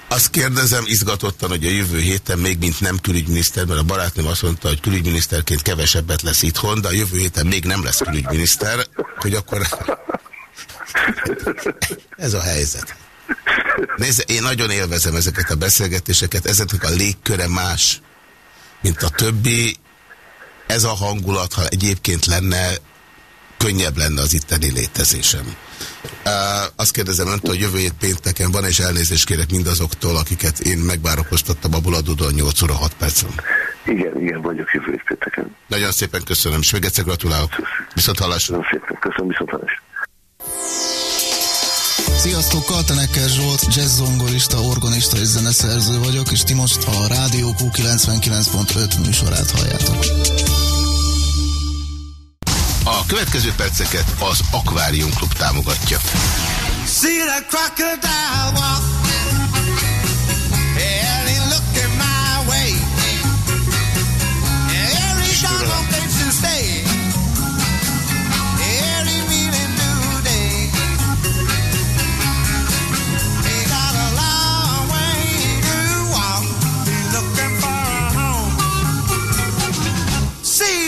Azt kérdezem izgatottan, hogy a jövő héten még mint nem külügyminiszter, mert a barátnőm azt mondta, hogy külügyminiszterként kevesebbet lesz itthon, de a jövő héten még nem lesz külügyminiszter, hogy akkor ez a helyzet. Nézd, én nagyon élvezem ezeket a beszélgetéseket, ezeknek a légköre más, mint a többi. Ez a hangulat, ha egyébként lenne, könnyebb lenne az itteni létezésem. Uh, azt kérdezem öntől, hogy jövő hét pénteken van, és elnézést kérek mindazoktól, akiket én megvárakoztattam a Buladudon 8 óra 6 percen. Igen, igen, vagyok jövő hét pénteken. Nagyon szépen köszönöm, és még egyszer gratulálok. Viszont hallásra. Nagyon szépen, köszönöm, viszont hallásra. Sziasztok, Kaltenecker Zsolt, jazzzongorista, organista és zeneszerző vagyok, és ti most a Rádió Q99.5 műsorát halljátok. A következő perceket az Aquarium Klub támogatja. See the crocodile walk.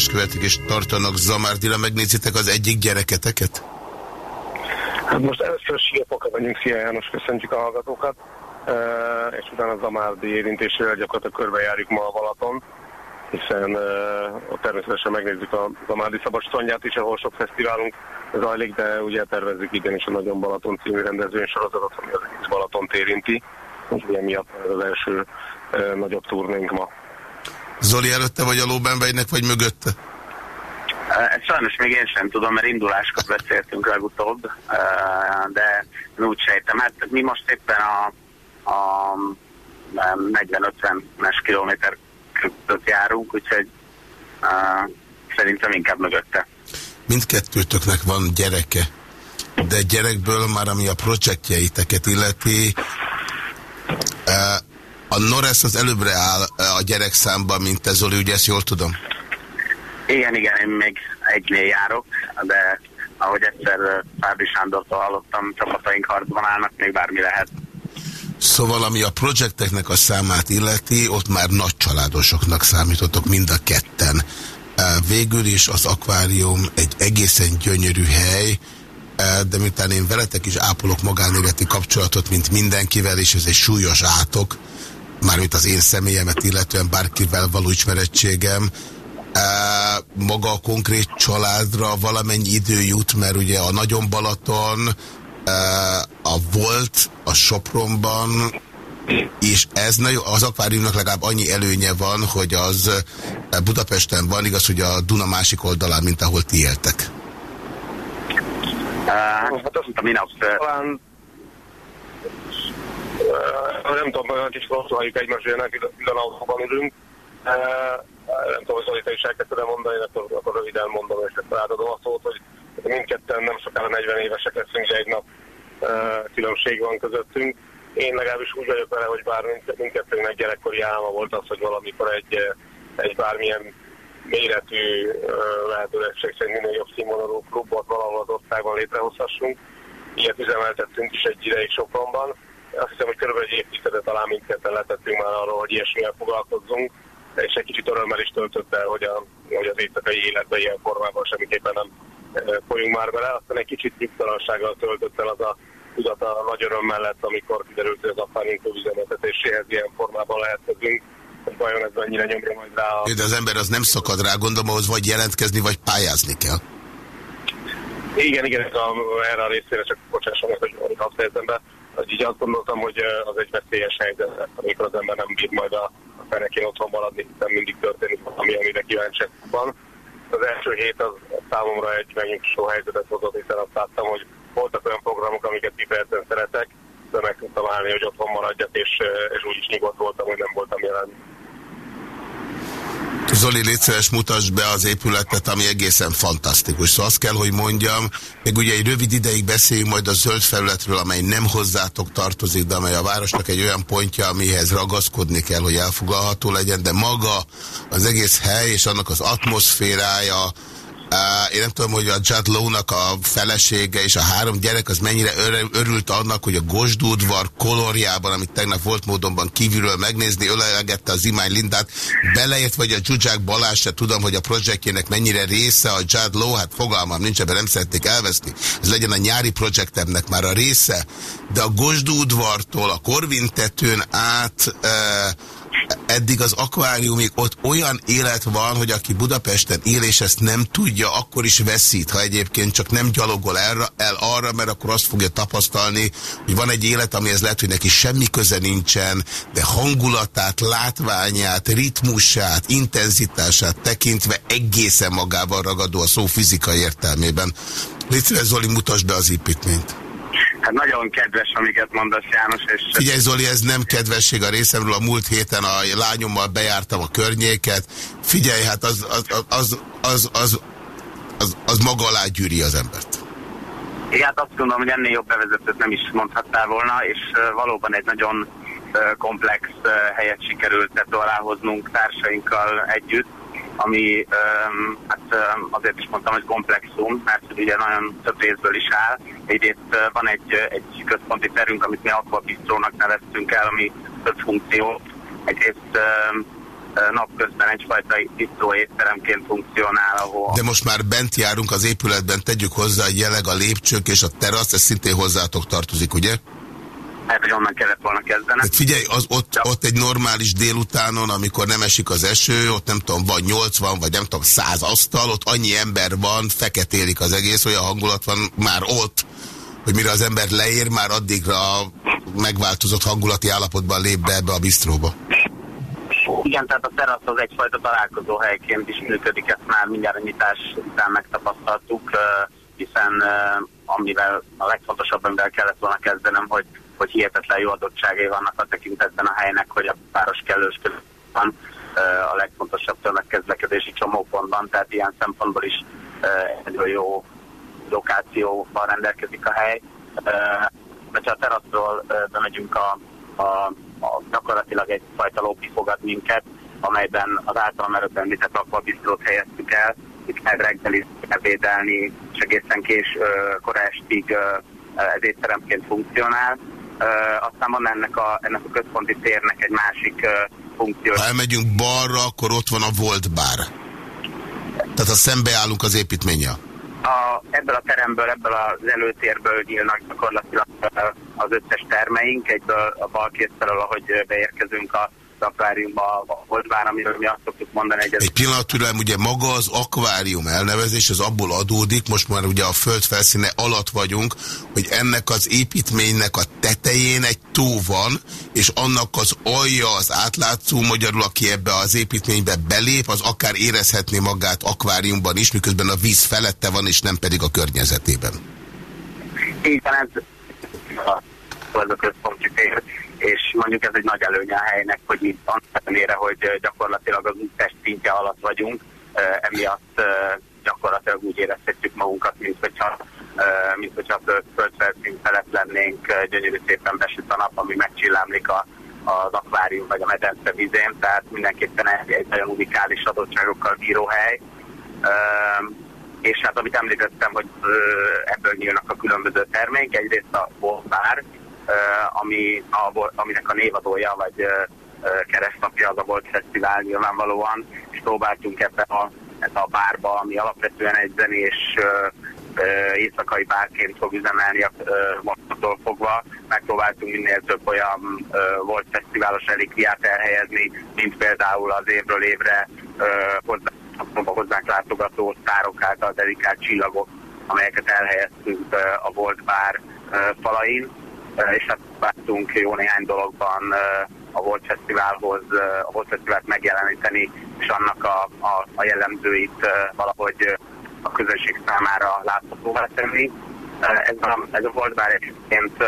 egymást követik és tartanak Zamárdira. Megnézitek az egyik gyereketeket? Hát most először Siapoka vagyunk, szia János, köszöntjük a hallgatókat, és utána Zamárdi érintésével gyakorlatilag körbejárjuk ma a Balaton, hiszen e, ott természetesen megnézzük a Zamárdi Szabad strandját is, ahol sok fesztiválunk zajlik, de ugye tervezzük igen is a Nagyon Balaton című rendezvény sorozatot, ami az egész Balatont érinti, úgyhogy emiatt ez az első e, nagyobb turnénk ma. Zoli előtte vagy a Lóbenvejnek, vagy mögötte? Ezt sajnos még én sem tudom, mert induláskor beszéltünk legutóbb, eh, de úgy sejtem. Hát mi most éppen a, a 40-50-es kilométer között járunk, úgyhogy uh, szerintem inkább mögötte. Mindkettőtöknek van gyereke, de gyerekből már ami a projektjeiteket illeti, eh, a Noresz az előbbre áll a gyerekszámban, mint te Zoli, ugye ezt jól tudom? Igen, igen, én még egynél járok, de ahogy egyszer Fábri Sándortól hallottam, csapataink harcban állnak, még bármi lehet. Szóval, ami a projekteknek a számát illeti, ott már nagy családosoknak számítottok mind a ketten. Végül is az akvárium egy egészen gyönyörű hely, de miután én veletek is ápolok magánéleti kapcsolatot, mint mindenkivel, és ez egy súlyos átok, mármint az én személyemet, illetően bárkivel való ismerettségem, eh, maga a konkrét családra valamennyi idő jut, mert ugye a Nagyon Balaton, eh, a Volt, a Sopronban, és ez nagyon, az akváriumnak legalább annyi előnye van, hogy az eh, Budapesten van, igaz, hogy a Duna másik oldalán, mint ahol ti éltek. Uh, hát azt mondtam, minap, Talán nem tudom, olyan kicsit rosszul halljuk egymást, hogy ennek pillanatban ülünk. E, nem tudom, hogy te is elkezdted mondani, akkor, akkor röviden mondom, és akkor átadom a szót, hogy mindketten nem sokára 40 évesek leszünk, de egy nap különbség van közöttünk. Én legalábbis úgy vagyok vele, hogy bár mindkettőnknek gyerekkori álma volt az, hogy valamikor egy, egy bármilyen méretű, lehetőség szerint minél jobb színvonalú klubot valahol az országban létrehozhassunk. Ilyet üzemeltettünk is egy ideig Sopronban. Azt hiszem, hogy körülbelül egy évtizedet talán mindketten letettünk már arról, hogy ilyesmivel foglalkozzunk, és egy kicsit örömmel is töltött el, hogy, a, hogy az éjszakai életbe ilyen formában semmiképpen nem folyunk már bele. Aztán egy kicsit nyugtalansággal töltött el az a tudat a nagy öröm mellett, amikor kiderült, hogy az Afáninkó üzemeltetéséhez ilyen formában lehetkezünk hogy vajon ez mennyire nyomja majd rá a... De az ember az nem szakad rá, gondolom, ahhoz vagy jelentkezni, vagy pályázni kell. Igen, igen, a, erre a részére csak bocsásson hogy azt fejezem be. Így azt gondoltam, hogy az egy veszélyes helyzet, amikor az ember nem bír majd a, fenekén otthon maradni, hiszen mindig történik valami, amire kíváncsi van. Az első hét az számomra egy megnyugtató helyzetet hozott, hiszen azt láttam, hogy voltak olyan programok, amiket kifejezetten szeretek, de meg tudtam állni, hogy otthon maradjak, és, és úgy is nyugodt voltam, hogy nem voltam jelen. Zoli, légy szíves, mutasd be az épületet, ami egészen fantasztikus. Szóval azt kell, hogy mondjam, még ugye egy rövid ideig beszéljünk majd a zöld felületről, amely nem hozzátok tartozik, de amely a városnak egy olyan pontja, amihez ragaszkodni kell, hogy elfogalható legyen, de maga az egész hely és annak az atmoszférája, Uh, én nem tudom, hogy a Judd Lowe-nak a felesége és a három gyerek az mennyire örült annak, hogy a Gosdúdvar kolorjában, amit tegnap volt módonban kívülről megnézni, ölelegette az Imány Lindát, beleért vagy a Zsuzsák Balázs se tudom, hogy a projektjének mennyire része a Judd Lowe, hát fogalmam nincs, ebben nem szerették elveszni. Ez legyen a nyári projektemnek már a része, de a Gosdúdvartól a Korvintetőn át uh, eddig az akváriumig ott olyan élet van, hogy aki Budapesten él és ezt nem tudja, akkor is veszít, ha egyébként csak nem gyalogol el, el arra, mert akkor azt fogja tapasztalni, hogy van egy élet, amihez lehet, hogy neki semmi köze nincsen, de hangulatát, látványát, ritmusát, intenzitását tekintve egészen magával ragadó a szó fizikai értelmében. Légy Zoli, mutasd be az építményt. Hát nagyon kedves, amiket mondasz János. És... Figyelj Zoli, ez nem kedvesség a részemről. A múlt héten a lányommal bejártam a környéket. Figyelj, hát az, az, az, az, az, az, az maga alá gyűri az embert. Igen, hát azt gondolom, hogy ennél jobb bevezetőt nem is mondhattál volna, és valóban egy nagyon komplex helyet sikerült aláhoznunk társainkkal együtt ami um, hát um, azért is mondtam, hogy komplexum, mert ugye nagyon több részből is áll. Egyrészt van egy, egy központi terünk, amit mi Aquabistrónak neveztünk el, ami több funkció. Egyrészt um, napközben egyfajta tisztó étteremként funkcionál, ahol... De most már bent járunk az épületben, tegyük hozzá, hogy jeleg a lépcsők és a terasz, ez szintén hozzátok tartozik, ugye? Lehet, hogy onnan kellett volna kezdeni. Hát figyelj, az, ott, ja. ott egy normális délutánon, amikor nem esik az eső, ott nem tudom, van 80, vagy nem tudom, 100 asztal, ott annyi ember van, feketélik az egész, olyan hangulat van már ott, hogy mire az ember leér, már addigra megváltozott hangulati állapotban lép be ebbe a bistróba. Igen, tehát a terasz az egyfajta találkozó helyként is működik, ezt már mindjárt a nyitás után megtapasztaltuk, hiszen amivel a legfontosabb, amivel kellett volna kezdenem, hogy hogy hihetetlen jó adottságai vannak a tekintetben a helynek, hogy a város kellős van a legfontosabb tömegkezlekedési csomópontban, tehát ilyen szempontból is egy jó lokációval rendelkezik a hely. Ha a teraszról bemegyünk a, a, a gyakorlatilag egyfajta lobby fogad minket, amelyben az általam előtt említett akvabisztrót helyeztük el, itt meg reggeli, ebédelni, és egészen kés koráestig ez étteremként funkcionál. Aztán van ennek a, ennek a központi térnek egy másik funkció. Ha elmegyünk balra, akkor ott van a Volt Bar. Tehát ha szembeállunk az építménnyel. A, ebből a teremből, ebből az előtérből nyílnak gyakorlatilag az összes termeink, egyből a bal két felől, ahogy beérkezünk a akváriumba, a holdvár, amiről mi azt szoktuk mondani. Hogy ez Egy pillanat türelem, ugye maga az akvárium elnevezés, az abból adódik, most már ugye a föld felszíne alatt vagyunk, hogy ennek az építménynek a tetején egy tó van, és annak az alja, az átlátszó, magyarul, aki ebbe az építménybe belép, az akár érezhetné magát akváriumban is, miközben a víz felette van, és nem pedig a környezetében. Igen, ez a központi tér és mondjuk ez egy nagy előnye a helynek, hogy itt annak ellenére, hogy gyakorlatilag az úttest szintje alatt vagyunk, emiatt gyakorlatilag úgy érezhetjük magunkat, mint hogyha, mint hogyha föld- földfelszín felett lennénk, gyönyörű szépen besüt a nap, ami megcsillámlik a, az akvárium vagy a medence vizén, tehát mindenképpen egy, egy nagyon unikális adottságokkal bíró hely. És hát amit említettem, hogy ebből nyílnak a különböző termék, egyrészt a boltbár, ö, ami a, aminek a névadója, vagy keresztapja az a Bolt Fesztivál nyilvánvalóan, és próbáltunk ebben a, ebbe a bárba, ami alapvetően egy zenés éjszakai bárként fog üzemelni a mostantól fogva. Megpróbáltunk minél több olyan volt fesztiválos relikviát elhelyezni, mint például az évről évre hozzánk látogató sztárok által dedikált csillagok, amelyeket elhelyeztünk a volt bár falain, és hát próbáltunk jó néhány dologban ö, a Volt Fesztiválhoz, ö, a Volt Fesztivált megjeleníteni, és annak a, a, a jellemzőit valahogy a közönség számára láthatóvá tenni. Ez a, ez a Volt Bár egyébként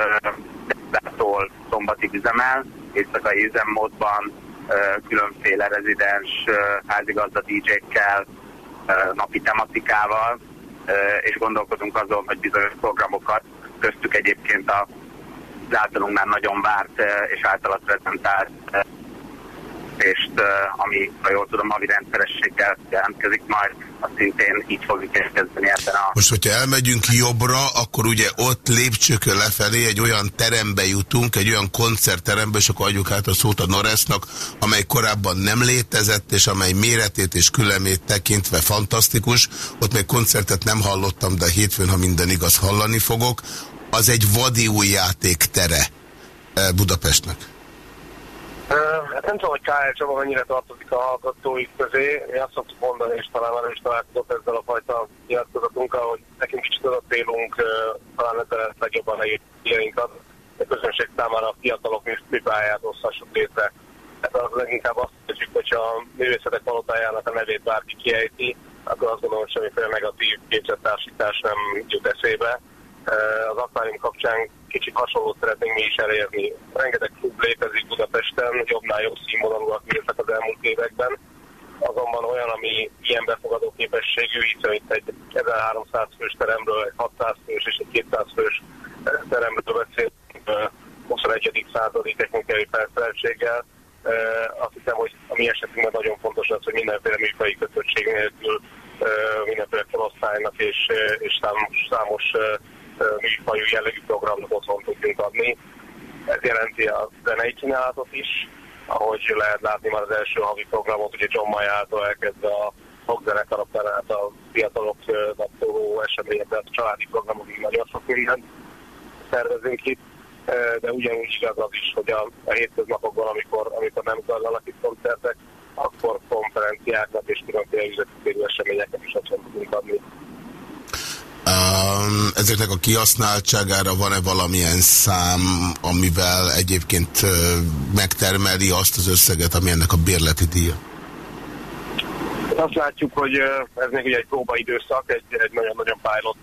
szerdától szombatig üzemel, éjszakai üzemmódban, különféle rezidens házigazda DJ-kkel, napi tematikával, és gondolkodunk azon, hogy bizonyos programokat, köztük egyébként a az általunk már nagyon várt ö, és általat prezentált ö, és ami, ha jól tudom, havi rendszerességgel jelentkezik majd, azt szintén így fogjuk elkezdeni ebben a Most, hogyha elmegyünk jobbra, akkor ugye ott lépcsőkön lefelé egy olyan terembe jutunk, egy olyan koncertterembe, és akkor adjuk át a szót a Noresznak, amely korábban nem létezett, és amely méretét és küllemét tekintve fantasztikus. Ott még koncertet nem hallottam, de hétfőn, ha minden igaz, hallani fogok. Az egy vadi új játék tere eh, Budapestnek. Hát nem tudom, hogy KL Csaba mennyire tartozik a hallgatóik közé. Mi azt szoktuk mondani, és talán már is találkozok ezzel a fajta nyilatkozatunkkal, hogy nekünk kicsit az a célunk, talán ezzel lehet legjobban leírjainkat, a közönség számára a fiatalok műpályát oszhassuk létre. Ez az leginkább azt mondjuk, hogyha a művészetek palotájának a nevét bárki kiejti, akkor azt gondolom, hogy semmiféle negatív képzettársítás nem jut eszébe. Az akvárium kapcsán kicsit hasonlót szeretnénk mi is elérni. Rengeteg klub létezik Budapesten, jobbnál jobb színvonalúak művek az elmúlt években, azonban olyan, ami ilyen befogadó képességű, hiszen itt egy 1300 fős teremről, egy 600 fős és egy 200 fős teremről beszélünk ö, 21. századi technikai felszereltséggel. Azt hiszem, hogy a mi esetünkben nagyon fontos az, hogy mindenféle műfai kötöttség nélkül mindenféle felosztálynak és, és számos, számos műfajú jellegű programot otthon tudjunk adni. Ez jelenti a zenei kínálatot is, ahogy lehet látni már az első havi programot, ugye John Mayer által elkezdve a rockzenekar át a fiatalok napszóló események, tehát a családi programokig nagyon sok mindent szervezünk itt, de ugyanúgy igaz az is, hogy a, a hétköznapokban, amikor, amikor nem zajlanak itt koncertek, akkor konferenciáknak és különféle üzleti eseményeket is otthon tudunk adni. Um, ezeknek a kihasználtságára van-e valamilyen szám, amivel egyébként megtermeli azt az összeget, ami ennek a bérleti díja? Azt látjuk, hogy ez még egy próbaidőszak, egy, nagyon-nagyon pilot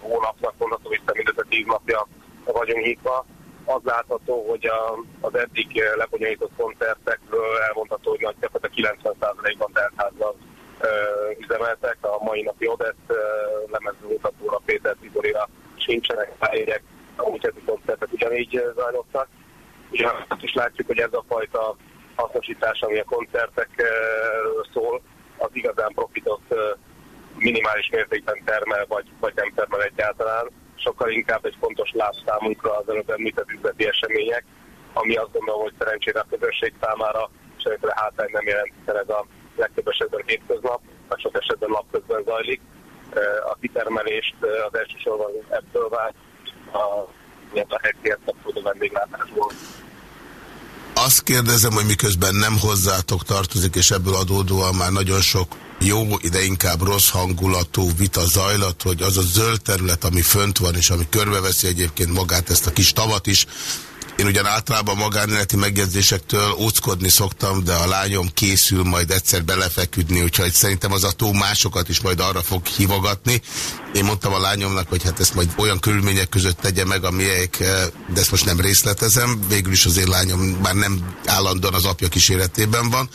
hónapnak mondható, hiszen mindössze tíz napja vagyunk hívva. Az látható, hogy a, az eddig lebonyolított koncertekről elmondható, hogy nagyjából 90%-ban teltházzal üzemeltek. A mai napi Odett lemezmutatóra, Péter Tiborira sincsenek pályérek, amúgy ezek koncertek ugyanígy zajlottak. Ugye azt is látjuk, hogy ez a fajta hasznosítás, ami a koncertekről szól, az igazán profitot minimális mértékben termel, vagy, vagy nem termel egyáltalán. Sokkal inkább egy fontos láb számunkra az előbb említett üzleti események, ami azt gondolom, hogy szerencsére a közösség számára semmiféle hátrány nem jelent, hiszen ez a legtöbb esetben hétköznap, vagy sok esetben napközben zajlik. A kitermelést az elsősorban ebből vált a, a hekért kapcsolódó vendéglátásból. Azt kérdezem, hogy miközben nem hozzátok tartozik, és ebből adódóan már nagyon sok jó, ide inkább rossz hangulatú vita zajlat, hogy az a zöld terület, ami fönt van, és ami körbeveszi egyébként magát ezt a kis tavat is, Én ugyan általában magánéleti megjegyzésektől óckodni szoktam, de a lányom készül majd egyszer belefeküdni, úgyhogy szerintem az a tó másokat is majd arra fog hívogatni. Én mondtam a lányomnak, hogy hát ezt majd olyan körülmények között tegye meg, amelyek, eh, de ezt most nem részletezem, végül is az én lányom már nem állandóan az apja kíséretében van,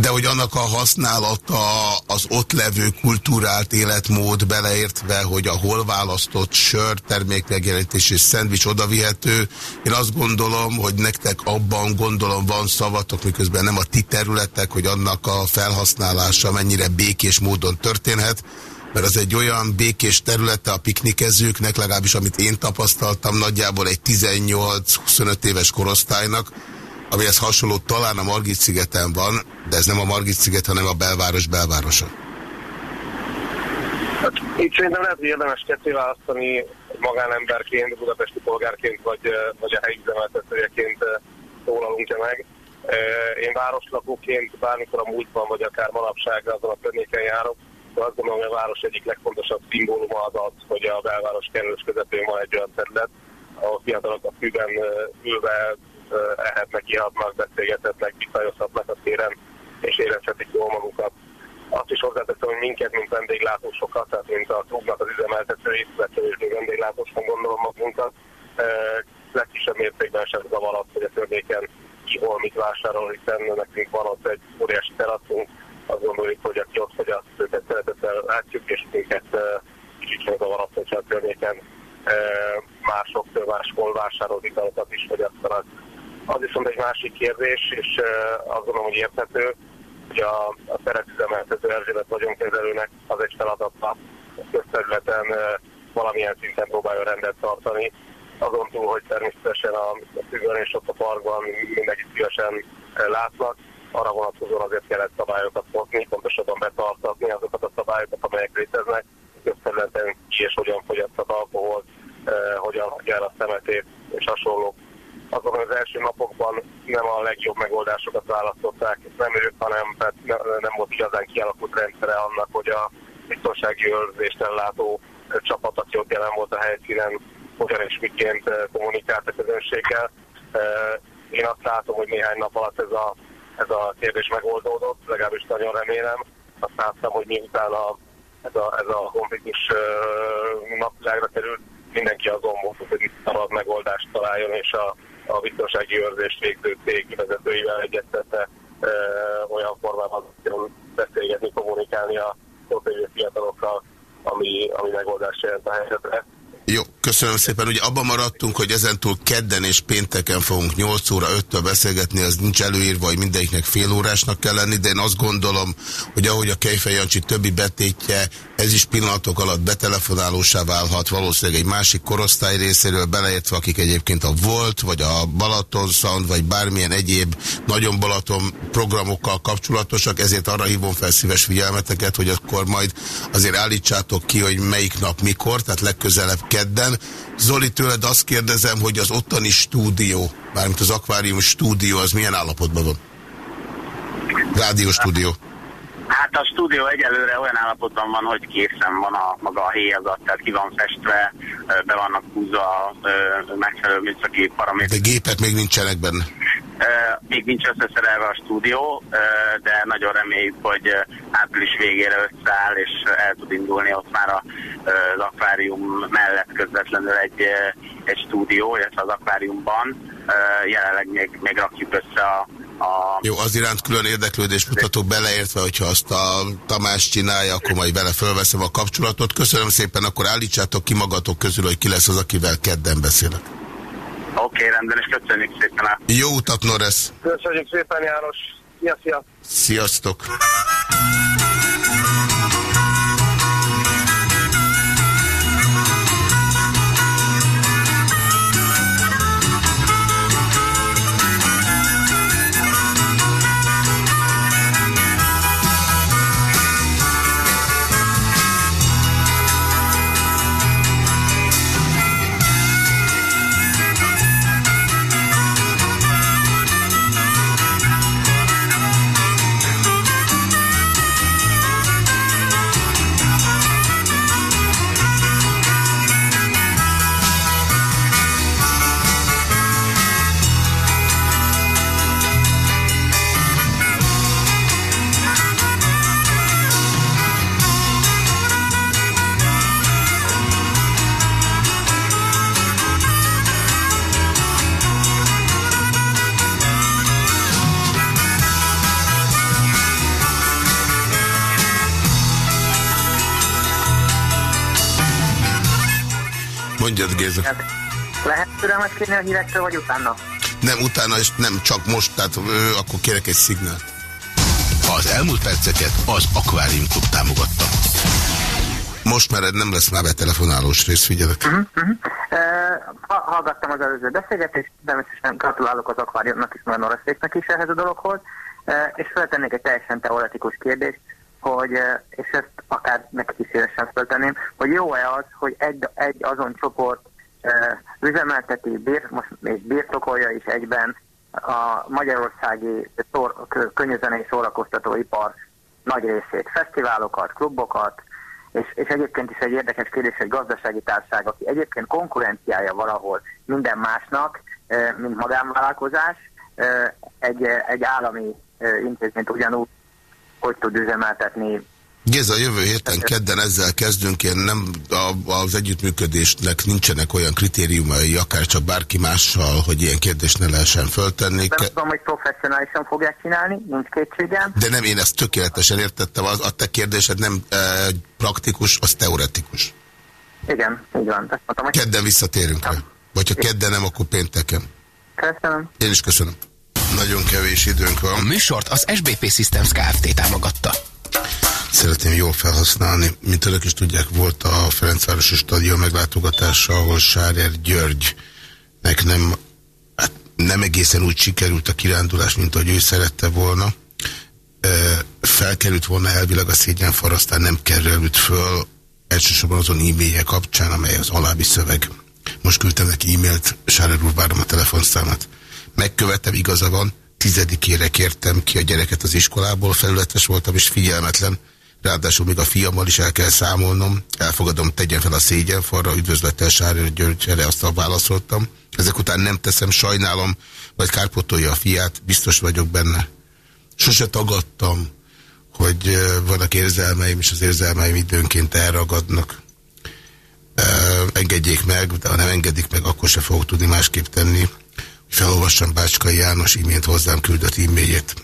de hogy annak a használata az ott levő kultúrált életmód beleértve, hogy a hol választott sör, termékmegjelenítés és szendvics odavihető. Én azt gondolom, hogy nektek abban gondolom van szavatok, miközben nem a ti területek, hogy annak a felhasználása mennyire békés módon történhet, mert az egy olyan békés területe a piknikezőknek, legalábbis amit én tapasztaltam, nagyjából egy 18-25 éves korosztálynak, amihez hasonló talán a Margit-szigeten van, de ez nem a Margit-sziget, hanem a belváros belvárosa. Hát, itt szerintem lehet, hogy érdemes ketté választani magánemberként, budapesti polgárként, vagy, vagy a helyi üzemeltetőjeként szólalunk-e meg. Én városlakóként bármikor a múltban, vagy akár manapság azon a környéken járok, de azt gondolom, hogy a város egyik legfontosabb szimbóluma az az, hogy a belváros kellős közepén van egy olyan terület, ahol fiatalok a fűben ülve ehetnek, ihatnak, beszélgethetnek, visszajozhatnak a téren, és érezhetik jól magukat. Azt is hozzáteszem, hogy minket, mint vendéglátósokat, tehát mint a klubnak az üzemeltetőit, kevésbé vendéglátósnak gondolom magunkat, legkisebb mértékben sem zavar az, hogy a környéken ki hol mit vásárol, hiszen nekünk van ott egy óriási teraszunk, azt gondoljuk, hogy aki ott fogyaszt, őket szeretettel látjuk, és minket kicsit sem zavar az, hogyha a környéken mások máshol vásárolt italokat is fogyasztanak. Az viszont egy másik kérdés, és azt gondolom, hogy érthető, hogy a, a szerepüzemeltető Erzsébet vagyonkezelőnek az egy feladata közterületen valamilyen szinten próbálja rendet tartani. Azon túl, hogy természetesen a függön és ott a parkban mindenki szívesen látnak, arra vonatkozóan azért kellett szabályokat hozni, pontosabban betartatni azokat a szabályokat, amelyek léteznek, közterületen ki és hogyan fogyasztat alkoholt, hogyan kell a szemetét és hasonlók. Azon az első napokban nem a legjobb megoldásokat választották, nem ők, hanem tehát nem volt igazán kialakult rendszere annak, hogy a biztonsági őrzést ellátó csapat, aki ott jelen volt a helyszínen, hogyan és miként eh, kommunikált a közönséggel. Eh, Én azt látom, hogy néhány nap alatt ez a, ez a kérdés megoldódott, legalábbis nagyon remélem. Azt láttam, hogy miután a, ez a, ez a konfliktus uh, napvilágra került, mindenki azon volt, hogy itt szabad megoldást találjon, és a, a biztonsági őrzést végző cég vezetőivel egyeztette olyan formában beszélgetni, kommunikálni a fiatalokkal, ami, ami megoldást jelent a helyzetre. Jó, köszönöm szépen. Ugye abban maradtunk, hogy ezentúl kedden és pénteken fogunk 8 óra 5-től beszélgetni, az nincs előírva, hogy mindegyiknek fél órásnak kell lenni, de én azt gondolom, hogy ahogy a Kejfej többi betétje, ez is pillanatok alatt betelefonálósá válhat, valószínűleg egy másik korosztály részéről beleértve, akik egyébként a Volt, vagy a Balaton Sound, vagy bármilyen egyéb nagyon Balaton programokkal kapcsolatosak, ezért arra hívom fel szíves figyelmeteket, hogy akkor majd azért állítsátok ki, hogy melyik nap mikor, tehát legközelebb kedden. Zoli, tőled azt kérdezem, hogy az ottani stúdió, mármint az akvárium stúdió, az milyen állapotban van? Rádió stúdió. Hát a stúdió egyelőre olyan állapotban van, hogy készen van a maga a héjazat, tehát ki van festve, be vannak húzva megfelelő műszaki paraméterek. De gépek még nincsenek benne. Még nincs összeszerelve a stúdió, de nagyon reméljük, hogy április végére összeáll, és el tud indulni ott már az akvárium mellett közvetlenül egy, egy stúdió, illetve az akváriumban. Jelenleg még, még rakjuk össze a, a Jó, az iránt külön érdeklődést mutatok beleértve, hogyha azt a Tamás csinálja, akkor majd vele fölveszem a kapcsolatot. Köszönöm szépen, akkor állítsátok ki magatok közül, hogy ki lesz az, akivel kedden beszélek. Oké, okay, rendben, és köszönjük szépen a Jó utat, Noresz! Köszönjük szépen, János! Szia, szia! Sziasztok! Géza. Lehet türelmet kérni a hírektől, vagy utána? Nem utána, és nem csak most, tehát ö, akkor kérek egy szignált. Az elmúlt perceket az Aquarium Club támogatta. Most már nem lesz már betelefonálós rész, figyelek. Uh -huh, uh -huh. Uh, ha hallgattam az előző beszélgetést, természetesen gratulálok az akváriumnak is, mert Noraszéknek is ehhez a dologhoz, uh, és feltennék egy teljesen teoretikus kérdést, hogy, és ezt akár neki is szívesen feltenném, hogy jó-e az, hogy egy, egy azon csoport üzemelteti bir, most, és birtokolja is egyben a magyarországi szor, könnyűzenei szórakoztatóipar nagy részét, fesztiválokat, klubokat, és, és egyébként is egy érdekes kérdés, egy gazdasági társaság, aki egyébként konkurenciája valahol minden másnak, mint magánvállalkozás, egy, egy állami intézményt ugyanúgy hogy tud üzemeltetni Géza, jövő héten kedden ezzel kezdünk, én nem, a, az együttműködésnek nincsenek olyan kritériumai, akár csak bárki mással, hogy ilyen kérdést ne lehessen föltenni. Nem tudom, hogy professzionálisan fogják csinálni, nincs kétségem. De nem, én ezt tökéletesen értettem, az, a te kérdésed nem e, praktikus, az teoretikus. Igen, így van. mondtam, hogy... Kedden visszatérünk rá. Vagy ha kedden nem, akkor pénteken. Köszönöm. Én is köszönöm. Nagyon kevés időnk van. A műsort az SBP Systems Kft. támogatta szeretném jól felhasználni. Mint önök is tudják, volt a Ferencvárosi Stadion meglátogatása, ahol Sárer Györgynek nem, hát nem egészen úgy sikerült a kirándulás, mint ahogy ő szerette volna. Felkerült volna elvileg a szégyenfal, aztán nem került föl, elsősorban azon e-mailje kapcsán, amely az alábbi szöveg. Most küldtem neki e-mailt, Sárer úr, várom a telefonszámát. Megkövetem, igaza van, tizedikére kértem ki a gyereket az iskolából, felületes voltam és figyelmetlen. Ráadásul még a fiammal is el kell számolnom. Elfogadom, tegyen fel a szégyenfalra, üdvözlettel Sári György, erre azt válaszoltam. Ezek után nem teszem, sajnálom, vagy kárpotolja a fiát, biztos vagyok benne. Sose tagadtam, hogy vannak érzelmeim, és az érzelmeim időnként elragadnak. Engedjék meg, de ha nem engedik meg, akkor se fogok tudni másképp tenni. Felolvassam Bácskai János imént hozzám küldött e-mailjét.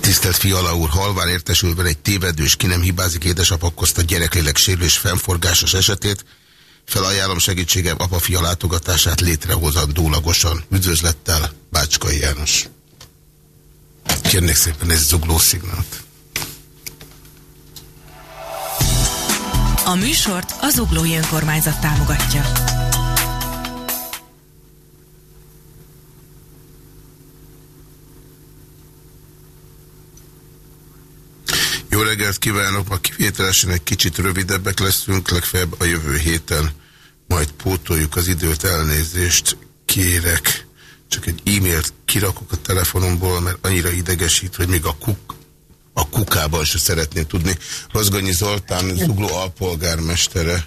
Tisztelt Fiala úr, halván értesülve egy tévedős, ki nem hibázik édesapa okozta gyereklélek sérülés fennforgásos esetét, felajánlom segítségem apa-fia látogatását létrehozandólagosan. Üdvözlettel, Bácskai János. Kérnék szépen egy zugló szignált. A műsort az Zuglói Önkormányzat támogatja. Jó reggelt kívánok, ma kivételesen egy kicsit rövidebbek leszünk, legfeljebb a jövő héten majd pótoljuk az időt, elnézést kérek. Csak egy e-mailt kirakok a telefonomból, mert annyira idegesít, hogy még a, kuk, a kukában se szeretném tudni. Rozgonyi Zoltán, Zugló alpolgármestere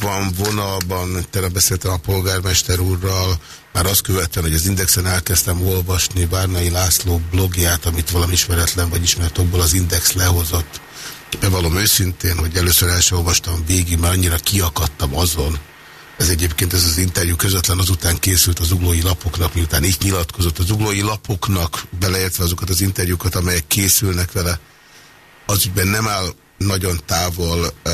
van vonalban, tele beszéltem a polgármester úrral, már azt követően, hogy az Indexen elkezdtem olvasni Várnai László blogját, amit valami ismeretlen vagy ismeretokból az Index lehozott. Bevallom őszintén, hogy először el sem olvastam végig, mert annyira kiakadtam azon. Ez egyébként ez az interjú közvetlen azután készült az uglói lapoknak, miután így nyilatkozott az uglói lapoknak, beleértve azokat az interjúkat, amelyek készülnek vele. Az ügyben nem áll nagyon távol uh,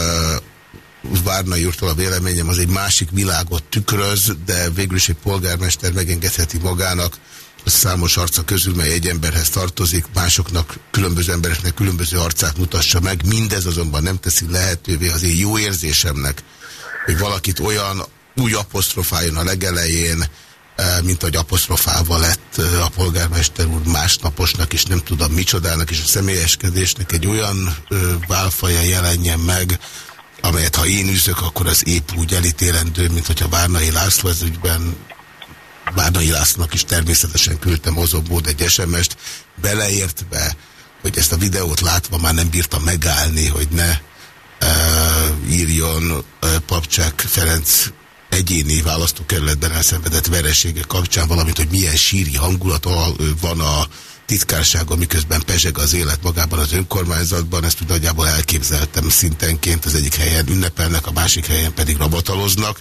Várnai úrtól a véleményem az egy másik világot tükröz, de végül is egy polgármester megengedheti magának a számos arca közül, mely egy emberhez tartozik, másoknak, különböző embereknek különböző arcát mutassa meg. Mindez azonban nem teszi lehetővé az én jó érzésemnek, hogy valakit olyan úgy apostrofáljon a legelején, eh, mint hogy apostrofálva lett eh, a polgármester úr másnaposnak, és nem tudom micsodának, és a személyeskedésnek egy olyan eh, válfaja jelenjen meg, amelyet ha én üzök, akkor az épp úgy elítélendő, mint hogyha Várnai László ez ügyben Várnai Lászlónak is természetesen küldtem azokból egy SMS-t, beleértve, hogy ezt a videót látva már nem bírta megállni, hogy ne uh, írjon uh, Papcsák Ferenc egyéni választókerületben elszenvedett veresége kapcsán, valamint, hogy milyen síri hangulat van a titkársága, miközben pezseg az élet magában az önkormányzatban, ezt úgy nagyjából elképzeltem szintenként, az egyik helyen ünnepelnek, a másik helyen pedig rabataloznak.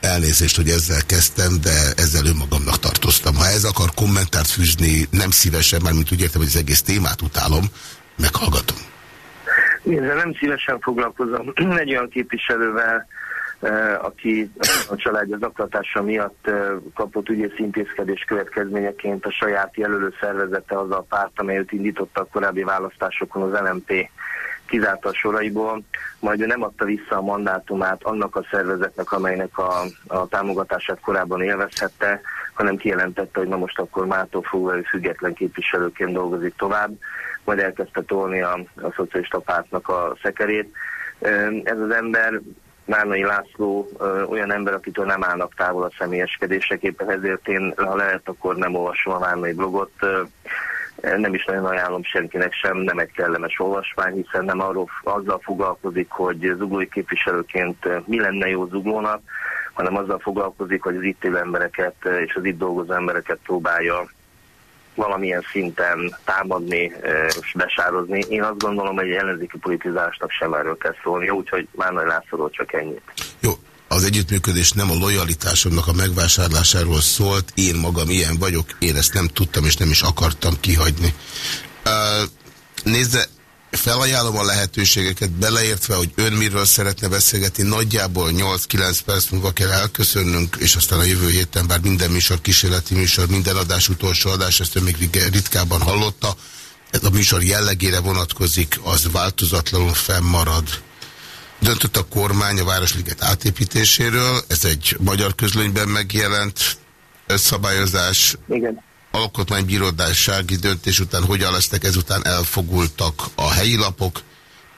Elnézést, hogy ezzel kezdtem, de ezzel önmagamnak tartoztam. Ha ez akar kommentárt fűzni, nem szívesen, már mint úgy értem, hogy az egész témát utálom, meghallgatom. Ezzel nem szívesen foglalkozom. Egy olyan képviselővel, aki a családja zaklatása miatt eh, kapott ügyész intézkedés következményeként a saját jelölő szervezete az a párt, amelyet indította a korábbi választásokon az LMP kizárta a soraiból, majd ő nem adta vissza a mandátumát annak a szervezetnek, amelynek a, a támogatását korábban élvezhette, hanem kijelentette, hogy na most akkor mától fogva ő független képviselőként dolgozik tovább, majd elkezdte tolni a, a szocialista pártnak a szekerét. Ez az ember Márnai László ö, olyan ember, akitől nem állnak távol a személyeskedések, éppen ezért én, ha lehet, akkor nem olvasom a Márnai blogot. Ö, nem is nagyon ajánlom senkinek sem, nem egy kellemes olvasmány, hiszen nem arról, azzal foglalkozik, hogy zuglói képviselőként mi lenne jó zuglónak, hanem azzal foglalkozik, hogy az itt élő embereket és az itt dolgozó embereket próbálja valamilyen szinten támadni és besározni. Én azt gondolom, hogy egy ellenzéki politizásnak sem erről kell szólni, úgyhogy nagy Lászlóról csak ennyit. Jó, az együttműködés nem a lojalitásomnak a megvásárlásáról szólt, én magam ilyen vagyok, én ezt nem tudtam és nem is akartam kihagyni. Uh, nézze, felajánlom a lehetőségeket, beleértve, hogy ön miről szeretne beszélgetni, nagyjából 8-9 perc múlva kell elköszönnünk, és aztán a jövő héten, bár minden műsor kísérleti műsor, minden adás utolsó adás, ezt ön még ritkában hallotta, ez a műsor jellegére vonatkozik, az változatlanul fennmarad. Döntött a kormány a Városliget átépítéséről, ez egy magyar közlönyben megjelent szabályozás. Igen alkotmánybíródásági döntés után hogyan lesznek ezután elfogultak a helyi lapok.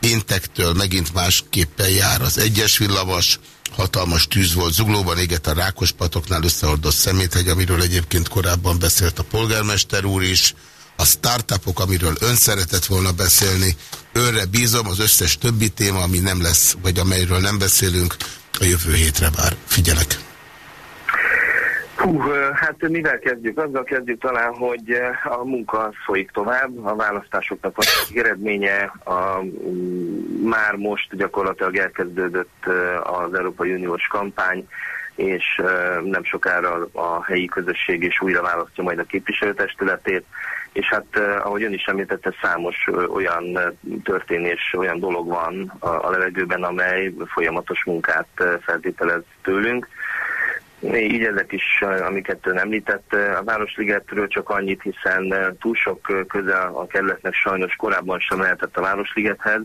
Péntektől megint másképpen jár az egyes villamos, hatalmas tűz volt Zuglóban, égett a Rákospatoknál összeordott szeméthegy, amiről egyébként korábban beszélt a polgármester úr is, a startupok, amiről ön szeretett volna beszélni, őre bízom, az összes többi téma, ami nem lesz, vagy amelyről nem beszélünk, a jövő hétre már figyelek. Hú, hát mivel kezdjük? Azzal kezdjük talán, hogy a munka folyik tovább, a választásoknak a eredménye a, már most gyakorlatilag elkezdődött az Európai Uniós kampány, és nem sokára a helyi közösség is újra választja majd a képviselőtestületét, és hát ahogy ön is említette, számos olyan történés, olyan dolog van a levegőben, amely folyamatos munkát feltételez tőlünk így ezek is, amiket ön említett. A Városligetről csak annyit, hiszen túl sok közel a kerületnek sajnos korábban sem lehetett a Városligethez.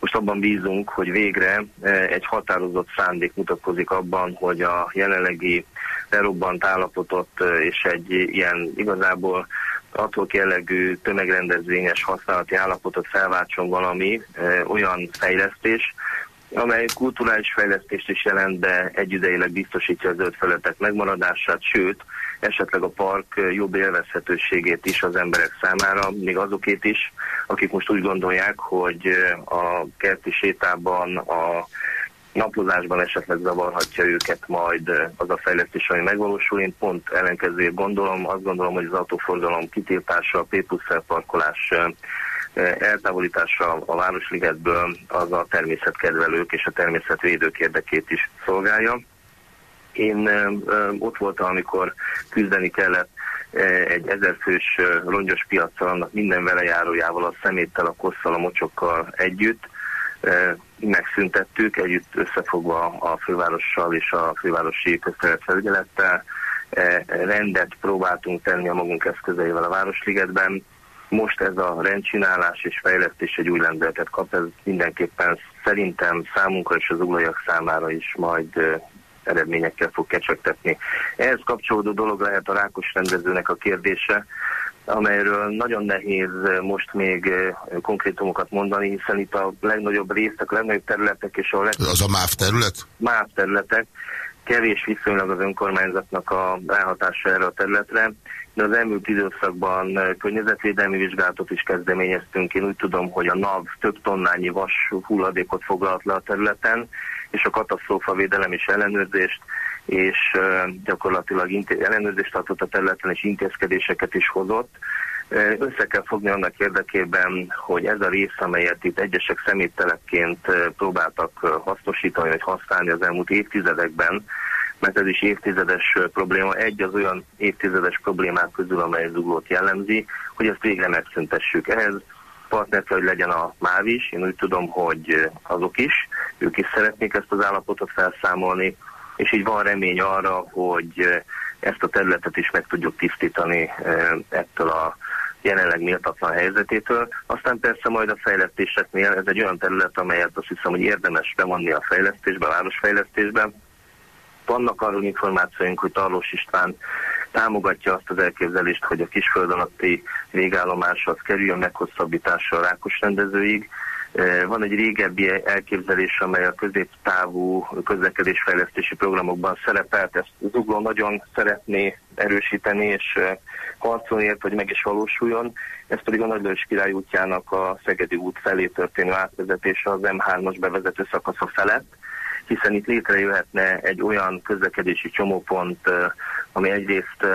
Most abban bízunk, hogy végre egy határozott szándék mutatkozik abban, hogy a jelenlegi lerobbant állapotot és egy ilyen igazából attól jellegű tömegrendezvényes használati állapotot felváltson valami olyan fejlesztés, amely kulturális fejlesztést is jelent, de egyidejéleg biztosítja a zöld megmaradását, sőt, esetleg a park jobb élvezhetőségét is az emberek számára, még azokét is, akik most úgy gondolják, hogy a kerti sétában, a napozásban esetleg zavarhatja őket majd az a fejlesztés, ami megvalósul. Én pont ellenkezőjét gondolom, azt gondolom, hogy az autóforgalom kitiltása, a P parkolás eltávolítása a Városligetből az a természetkedvelők és a természetvédők érdekét is szolgálja. Én ott voltam, amikor küzdeni kellett egy ezerfős rongyos piacsal, annak minden velejárójával, a szeméttel, a kosszal, a mocsokkal együtt. Megszüntettük, együtt összefogva a fővárossal és a fővárosi közterületfelügyelettel. Rendet próbáltunk tenni a magunk eszközeivel a Városligetben most ez a rendcsinálás és fejlesztés egy új lendületet kap, ez mindenképpen szerintem számunkra és az uglajak számára is majd eredményekkel fog kecsegtetni. Ehhez kapcsolódó dolog lehet a rákos rendezőnek a kérdése, amelyről nagyon nehéz most még konkrétumokat mondani, hiszen itt a legnagyobb részek, a legnagyobb területek és a leg... Az a MÁV terület? MÁV területek, kevés viszonylag az önkormányzatnak a ráhatása erre a területre, de az elmúlt időszakban környezetvédelmi vizsgálatot is kezdeményeztünk. Én úgy tudom, hogy a NAV több tonnányi vas hulladékot foglalt le a területen, és a katasztrófa védelem is ellenőrzést, és gyakorlatilag ellenőrzést tartott a területen, és intézkedéseket is hozott. Össze kell fogni annak érdekében, hogy ez a rész, amelyet itt egyesek szeméttelekként próbáltak hasznosítani, vagy használni az elmúlt évtizedekben, mert ez is évtizedes probléma. Egy az olyan évtizedes problémák közül, amely zuglót jellemzi, hogy ezt végre megszüntessük. Ehhez partner kell, hogy legyen a MÁV is. Én úgy tudom, hogy azok is. Ők is szeretnék ezt az állapotot felszámolni, és így van remény arra, hogy ezt a területet is meg tudjuk tisztítani ettől a jelenleg méltatlan helyzetétől. Aztán persze majd a fejlesztéseknél ez egy olyan terület, amelyet azt hiszem, hogy érdemes bevonni a fejlesztésbe, a városfejlesztésbe. Vannak arról információink, hogy Tarlós István támogatja azt az elképzelést, hogy a kisföld alatti végállomás az kerüljön meghosszabbításra a Rákos rendezőig. Van egy régebbi elképzelés, amely a középtávú közlekedésfejlesztési programokban szerepelt, ezt Zugló nagyon szeretné erősíteni, és harcolni ért, hogy meg is valósuljon. Ez pedig a Nagylős Király útjának a Szegedi út felé történő átvezetése az M3-as bevezető szakasza felett hiszen itt létrejöhetne egy olyan közlekedési csomópont, ami egyrészt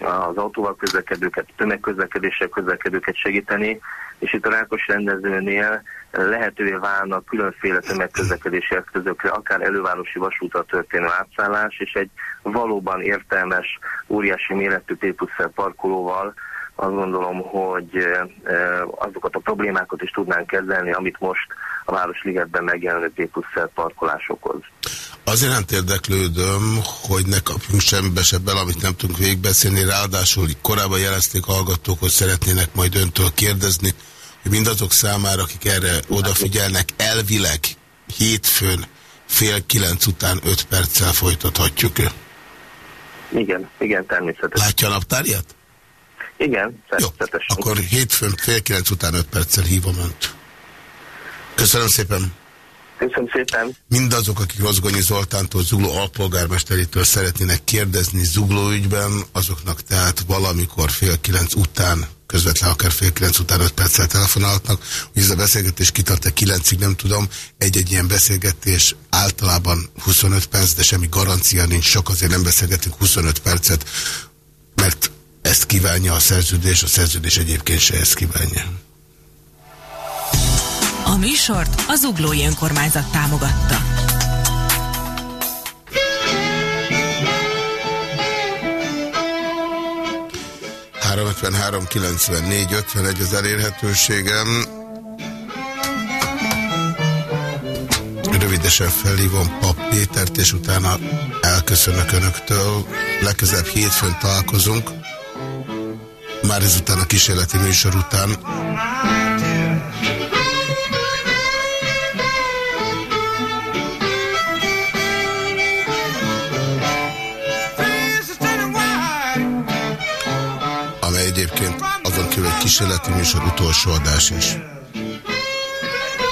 az autóval közlekedőket, tömegközlekedéssel közlekedőket segíteni, és itt a Rákos rendezőnél lehetővé válnak különféle tömegközlekedési eszközökre, akár elővárosi vasútra történő átszállás, és egy valóban értelmes, óriási méretű T parkolóval azt gondolom, hogy azokat a problémákat is tudnánk kezelni, amit most a Városligetben megjelenő T parkolás okoz. Azért nem érdeklődöm, hogy ne kapjunk semmibe se bele, amit nem tudunk végigbeszélni, ráadásul korábban jelezték hallgatók, hogy szeretnének majd öntől kérdezni, hogy mindazok számára, akik erre odafigyelnek, elvileg hétfőn fél kilenc után öt perccel folytathatjuk ő. Igen, igen, természetesen. Látja a naptárját? Igen, természetesen. Jó, akkor hétfőn fél kilenc után öt perccel hívom önt. Köszönöm szépen. Köszönöm szépen. Mindazok, akik Rozgonyi Zoltántól, Zugló alpolgármesterétől szeretnének kérdezni Zugló ügyben, azoknak tehát valamikor fél kilenc után, közvetlen akár fél kilenc után öt perccel telefonálhatnak. Hogy ez a beszélgetés kitart-e kilencig, nem tudom. Egy-egy ilyen beszélgetés általában 25 perc, de semmi garancia nincs, sok azért nem beszélgetünk 25 percet, mert ezt kívánja a szerződés, a szerződés egyébként se ezt kívánja. A műsort az Uglói Önkormányzat támogatta. Három 94 51 az elérhetőségem. Rövidesen felhívom Pap Pétert, és utána elköszönök Önöktől. Legközelebb hétfőn találkozunk. Már ezután a kísérleti műsor után. Kísérleti műsor utolsó adás is.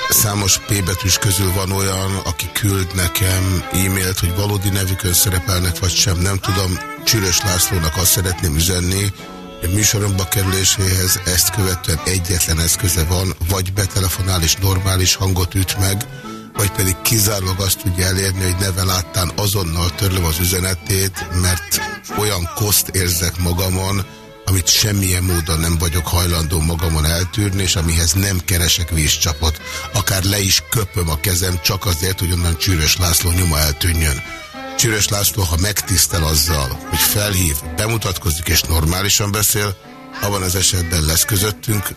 Számos P betűs közül van olyan, aki küld nekem e-mailt, hogy valódi nevükön szerepelnek, vagy sem, nem tudom. Csűrös Lászlónak azt szeretném üzenni, hogy műsoromba kerüléséhez ezt követően egyetlen eszköze van, vagy betelefonál és normális hangot üt meg, vagy pedig kizárólag azt tudja elérni, hogy neve láttán azonnal törlöm az üzenetét, mert olyan koszt érzek magamon, amit semmilyen módon nem vagyok hajlandó magamon eltűrni, és amihez nem keresek vízcsapot. Akár le is köpöm a kezem, csak azért, hogy onnan Csűrös László nyoma eltűnjön. Csűrös László, ha megtisztel azzal, hogy felhív, bemutatkozik és normálisan beszél, abban az esetben lesz közöttünk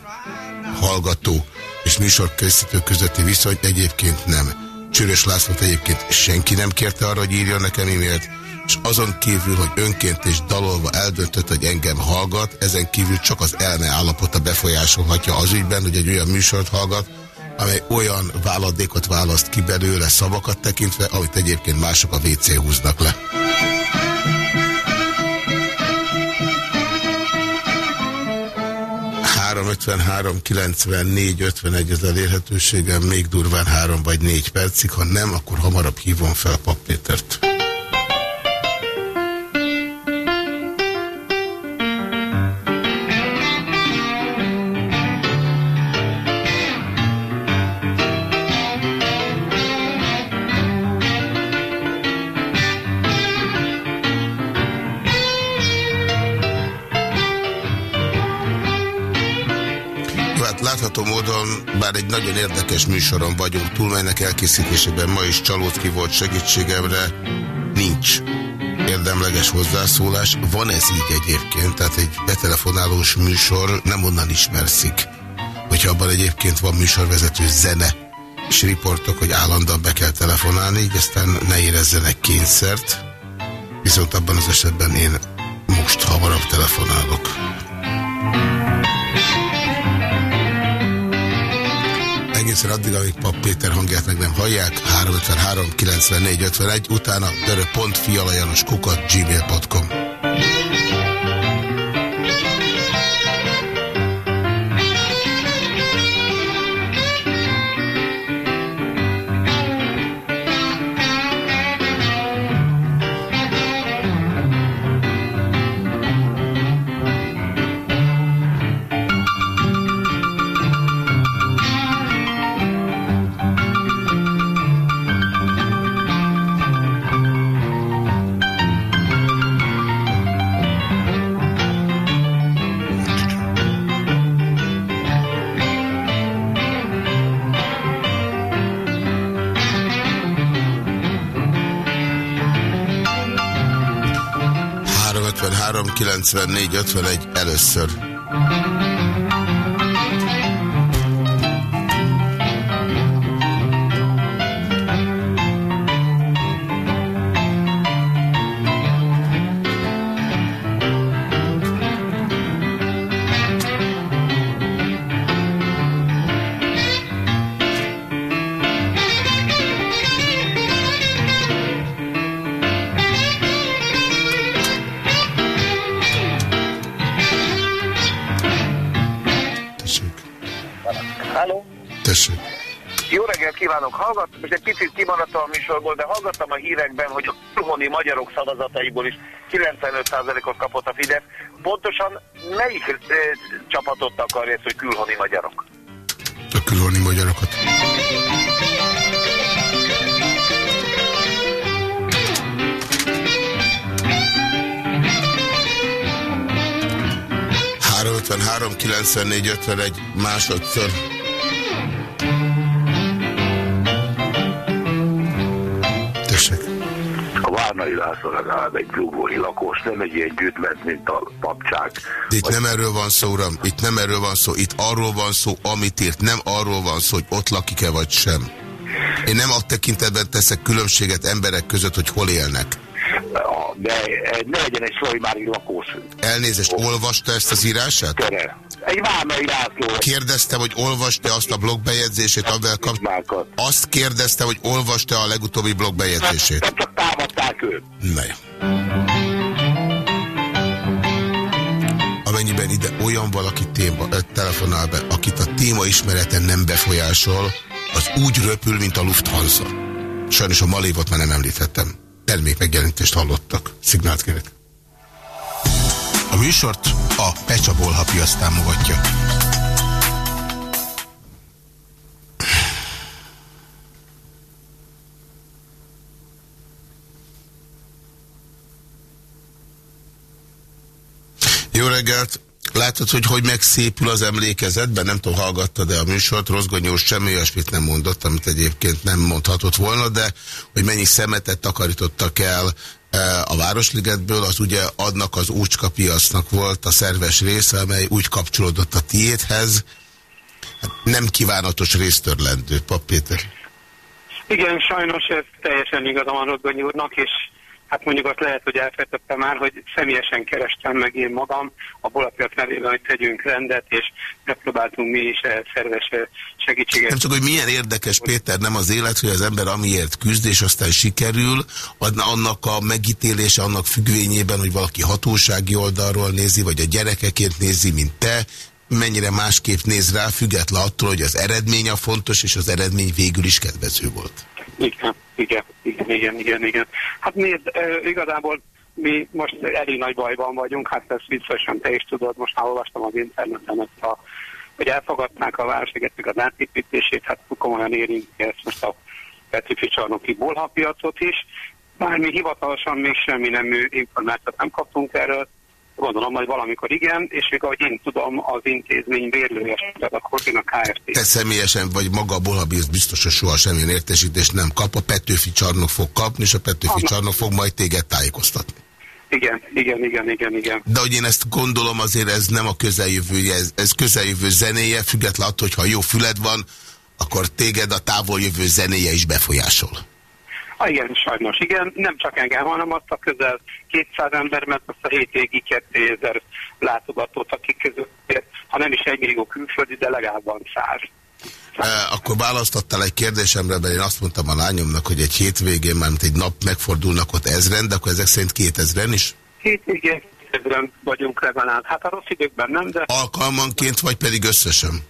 hallgató és műsorkészítő közötti viszony, egyébként nem. Csűrös Lászlót egyébként senki nem kérte arra, hogy írjon nekem e-mailt, és azon kívül, hogy önként és dalolva eldöntött, hogy engem hallgat, ezen kívül csak az elme állapota befolyásolhatja az ügyben, hogy egy olyan műsort hallgat, amely olyan váladékot választ ki belőle szavakat tekintve, amit egyébként mások a WC húznak le. Három 53 94 51 az elérhetőségem, még durván három vagy négy percig, ha nem, akkor hamarabb hívom fel Pap Pétert. Nagyon érdekes műsoron vagyunk túl, melynek elkészítésében ma is Csalócki volt segítségemre, nincs érdemleges hozzászólás. Van ez így egyébként, tehát egy betelefonálós műsor nem onnan ismerszik, hogyha abban egyébként van műsorvezető zene és riportok, hogy állandóan be kell telefonálni, így aztán ne érezzenek kényszert. Viszont abban az esetben én most hamarabb telefonálok. Egészen addig, amíg Pap Péter hangját meg nem hallják, 353 94 51, utána dörö.fialajanoskukat gmail.com. 94 51 először. Reggelt kívánok! Hallgat, most egy picit kimaradtam a műsorból, de hallgattam a hírekben, hogy a külhoni magyarok szavazataiból is 95%-ot kapott a Fidesz. Pontosan melyik e, csapatot akarja hogy külhoni magyarok? A külhoni magyarokat. Három 94 51 másodszor. A Várnai László legalább egy blúvói lakós, nem egy ilyen gyűjtment, mint a papcsák. De itt nem erről van szó, uram. Itt nem erről van szó. Itt arról van szó, amit írt. Nem arról van szó, hogy ott lakik-e vagy sem. Én nem a tekintetben teszek különbséget emberek között, hogy hol élnek. De ne legyen egy szlajmári lakós. Elnézést, olvasta ezt az írását? Tere. Egy Várnai László. Kérdeztem, hogy olvasta azt a blogbejegyzését, amivel kap... Azt kérdezte, hogy olvasta a legutóbbi blogbejegyzését. Nem csak támadták őt. Na. Amennyiben ide olyan valaki téma, telefonál be, akit a téma ismereten nem befolyásol, az úgy röpül, mint a Lufthansa. Sajnos a Malévot már nem említettem. Termék megjelentést hallottak. Szignált kérek. A műsort a Pecsa Bolhapiasz támogatja. Jó reggelt! Látod, hogy hogy megszépül az emlékezetben? Nem tudom, hallgatta de a műsort. Rozgonyós semmi olyasmit nem mondott, amit egyébként nem mondhatott volna, de hogy mennyi szemetet takarítottak el e, a Városligetből, az ugye adnak az úcska piacnak volt a szerves része, amely úgy kapcsolódott a tiédhez. Hát nem kívánatos résztörlendő, Pap Péter. Igen, sajnos ez teljesen igaza van Rodgonyi úrnak, és hát mondjuk azt lehet, hogy elfejtettem már, hogy személyesen kerestem meg én magam a bolapiac nevében, hogy tegyünk rendet, és megpróbáltunk mi is szerves eh, segítséget. Nem csak, hogy milyen érdekes, Péter, nem az élet, hogy az ember amiért küzd, és aztán sikerül, annak a megítélése, annak függvényében, hogy valaki hatósági oldalról nézi, vagy a gyerekeként nézi, mint te, mennyire másképp néz rá, független attól, hogy az eredmény a fontos, és az eredmény végül is kedvező volt. Igen, igen, igen, igen, igen, igen. Hát nézd, eh, igazából mi most elég nagy bajban vagyunk, hát ezt biztosan te is tudod, most már olvastam az interneten ezt a hogy elfogadnák a városligetnek az átépítését, hát komolyan érinti ezt most a Petőfi csarnoki bolhapiacot is. Bár mi hivatalosan még semmi nem információt nem kaptunk erről, gondolom, hogy valamikor igen, és még ahogy én tudom, az intézmény bérlője, tehát a Cortina Kft. Te személyesen vagy maga a biztos, hogy soha semmilyen értesítést nem kap, a Petőfi csarnok fog kapni, és a Petőfi Anna. csarnok fog majd téged tájékoztatni. Igen, igen, igen, igen, igen. De hogy én ezt gondolom, azért ez nem a közeljövője, ez, ez közeljövő zenéje, függetlenül attól, hogy ha jó füled van, akkor téged a távoljövő zenéje is befolyásol. Ah, igen, sajnos, igen, nem csak engem, hanem azt a közel 200 ember, mert azt a hétvégi 2000 látogatót, akik között, ha nem is egy millió külföldi, de legalább van 100. E, akkor választottál egy kérdésemre, mert én azt mondtam a lányomnak, hogy egy hétvégén, már egy nap megfordulnak ott ezren, de akkor ezek szerint kétezren is? Hétvégén ezren vagyunk legalább. Hát a rossz időkben nem, de... Alkalmanként, vagy pedig összesen?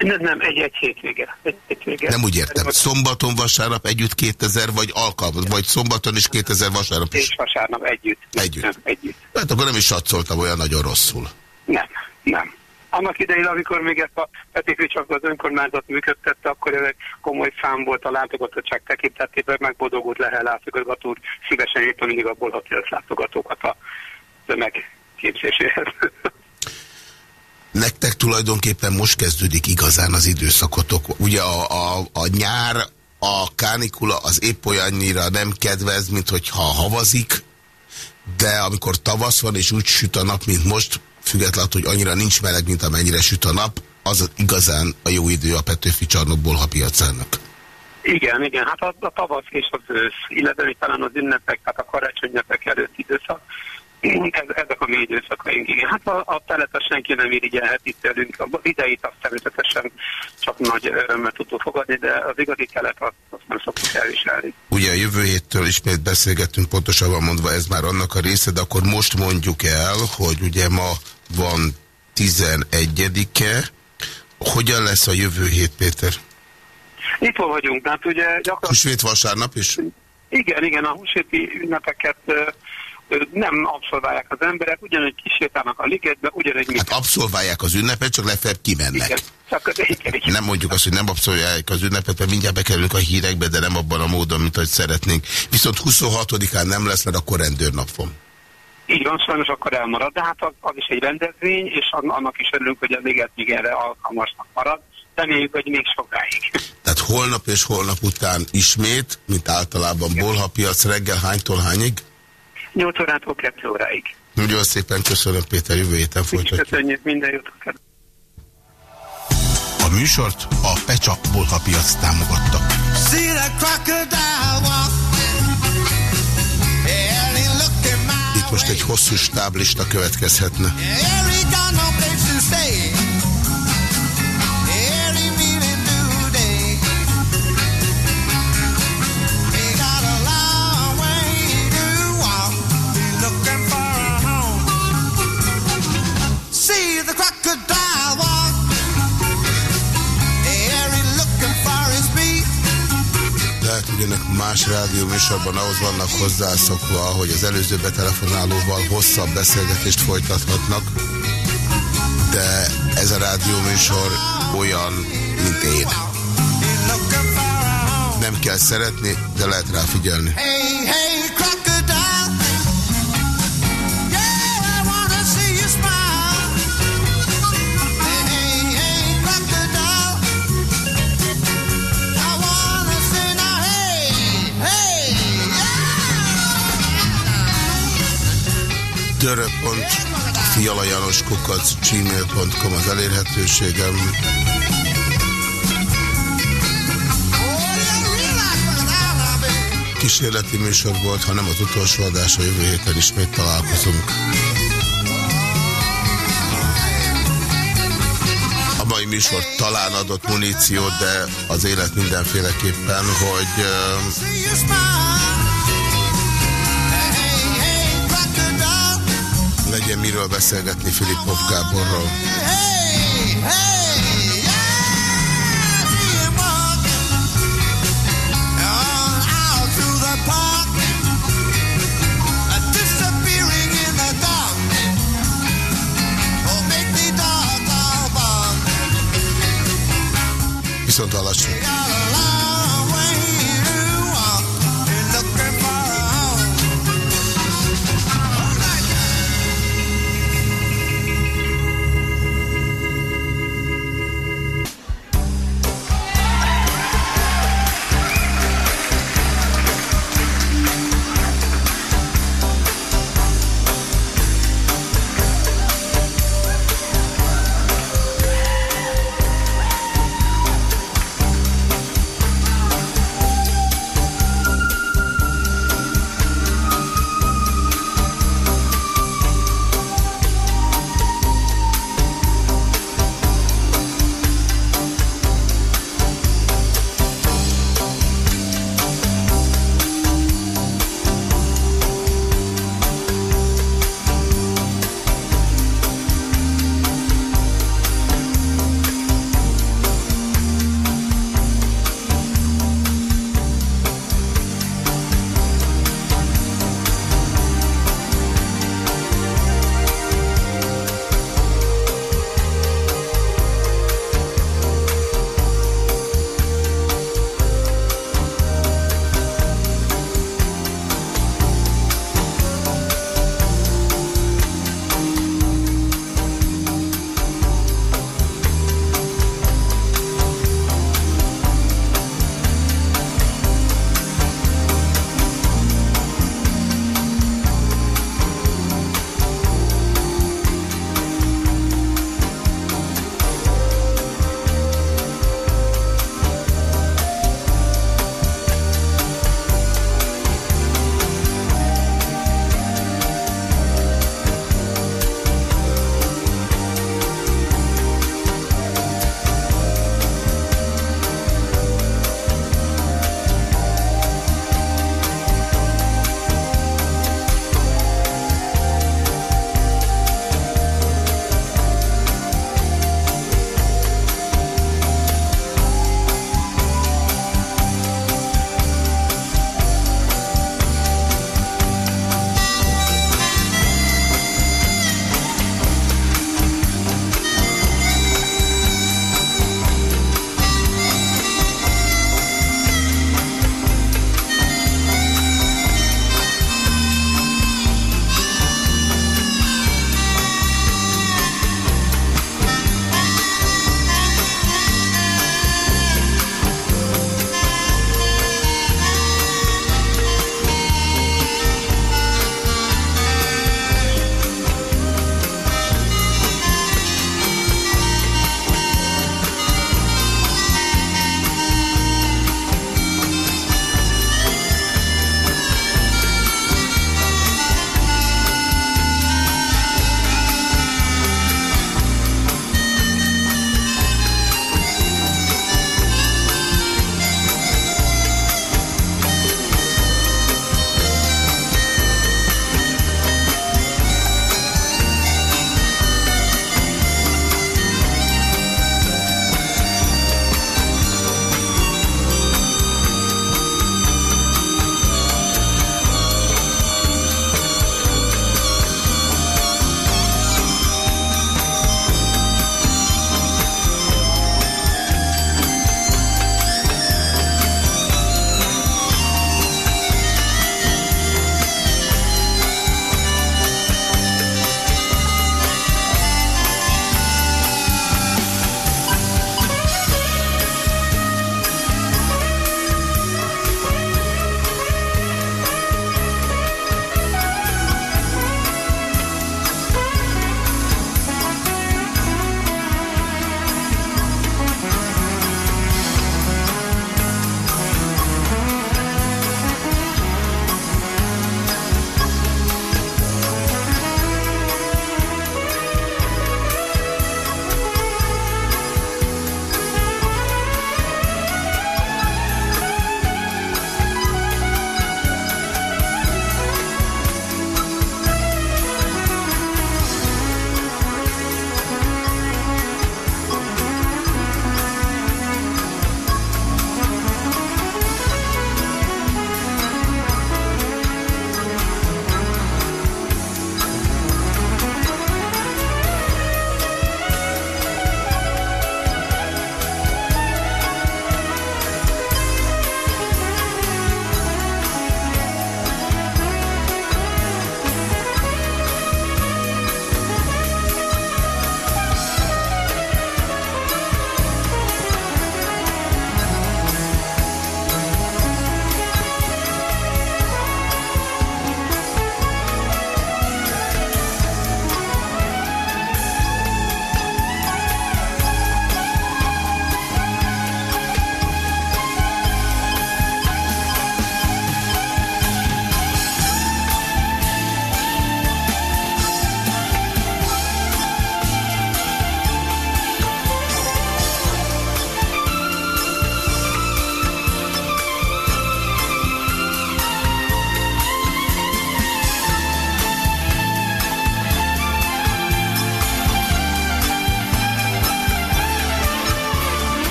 Nem, nem, egy-egy hétvége. Egy hétvége. Nem úgy értem. Szombaton, vasárnap együtt 2000, vagy alkalmat, vagy szombaton is 2000, vasárnap is? És vasárnap együtt. Együtt. Nem, együtt. Hát akkor nem is satszoltam olyan nagyon rosszul. Nem, nem. Annak idején, amikor még ezt a Petőfi csak az önkormányzat működtette, akkor ez egy komoly szám volt a látogatottság tekintetében, megboldogult Lehel látogató szívesen írta mindig a bolhatias látogatókat a tömegképzéséhez. Nektek tulajdonképpen most kezdődik igazán az időszakotok. Ugye a, a, a nyár, a kánikula az épp olyannyira nem kedvez, mint hogyha havazik, de amikor tavasz van és úgy süt a nap, mint most, függetlenül, hogy annyira nincs meleg, mint amennyire süt a nap, az igazán a jó idő a Petőfi csarnokból ha piacának. Igen, igen, hát a, a tavasz és az ősz, illetve talán az ünnepek, tehát a karácsony ünnepek előtt időszak, ez, ezek a mi időszakaink, igen. Hát a, a teletes senki nem irigyelhet itt elünk. A ideit azt természetesen csak nagy örömmel tudtuk fogadni, de az igazi kelet azt, azt nem szoktuk elviselni. Ugye a jövő héttől ismét beszélgettünk, pontosabban mondva ez már annak a része, de akkor most mondjuk el, hogy ugye ma van 11-e. Hogyan lesz a jövő hét, Péter? Itt vagyunk, hát ugye gyakran... Húsvét vasárnap is? Igen, igen, a húsvéti ünnepeket nem abszolválják az emberek, ugyanúgy kisétálnak a ligetbe, ugyanúgy... Hát abszolválják az ünnepet, csak legfeljebb kimennek. Igen. Csak igen, igen. Nem mondjuk azt, hogy nem abszolválják az ünnepet, mert mindjárt bekerülünk a hírekbe, de nem abban a módon, mint ahogy szeretnénk. Viszont 26-án nem lesz, mert akkor rendőrnap van. Így van, sajnos akkor elmarad, de hát az, az is egy rendezvény, és annak is örülünk, hogy a liget még erre alkalmasnak marad. Reméljük, hogy még sokáig. Tehát holnap és holnap után ismét, mint általában bolhapiac reggel hánytól hányig? 8 órától 2 óráig. Nagyon szépen köszönöm, Péter, jövő héten folytatjuk. Köszönjük, minden jót. A műsort a Pecsa támogatta. Looked in my Itt most egy hosszú stáblista következhetne. Hogy önök más rádió műsorban ahhoz vannak hozzászokva, hogy az előző betelefonálóval hosszabb beszélgetést folytathatnak, de ez a rádió műsor olyan, mint én. Nem kell szeretni, de lehet rá figyelni. Hey, hey, Dörö.pont fialajanoskukac gmail.com az elérhetőségem. Kísérleti műsor volt, ha nem az utolsó adás, a jövő héten ismét találkozunk. A mai műsor talán adott muníciót, de az élet mindenféleképpen, hogy uh, legyen miről beszélgetni Filippov Gáborról. Hey, hey. Viszont hallásra. Got a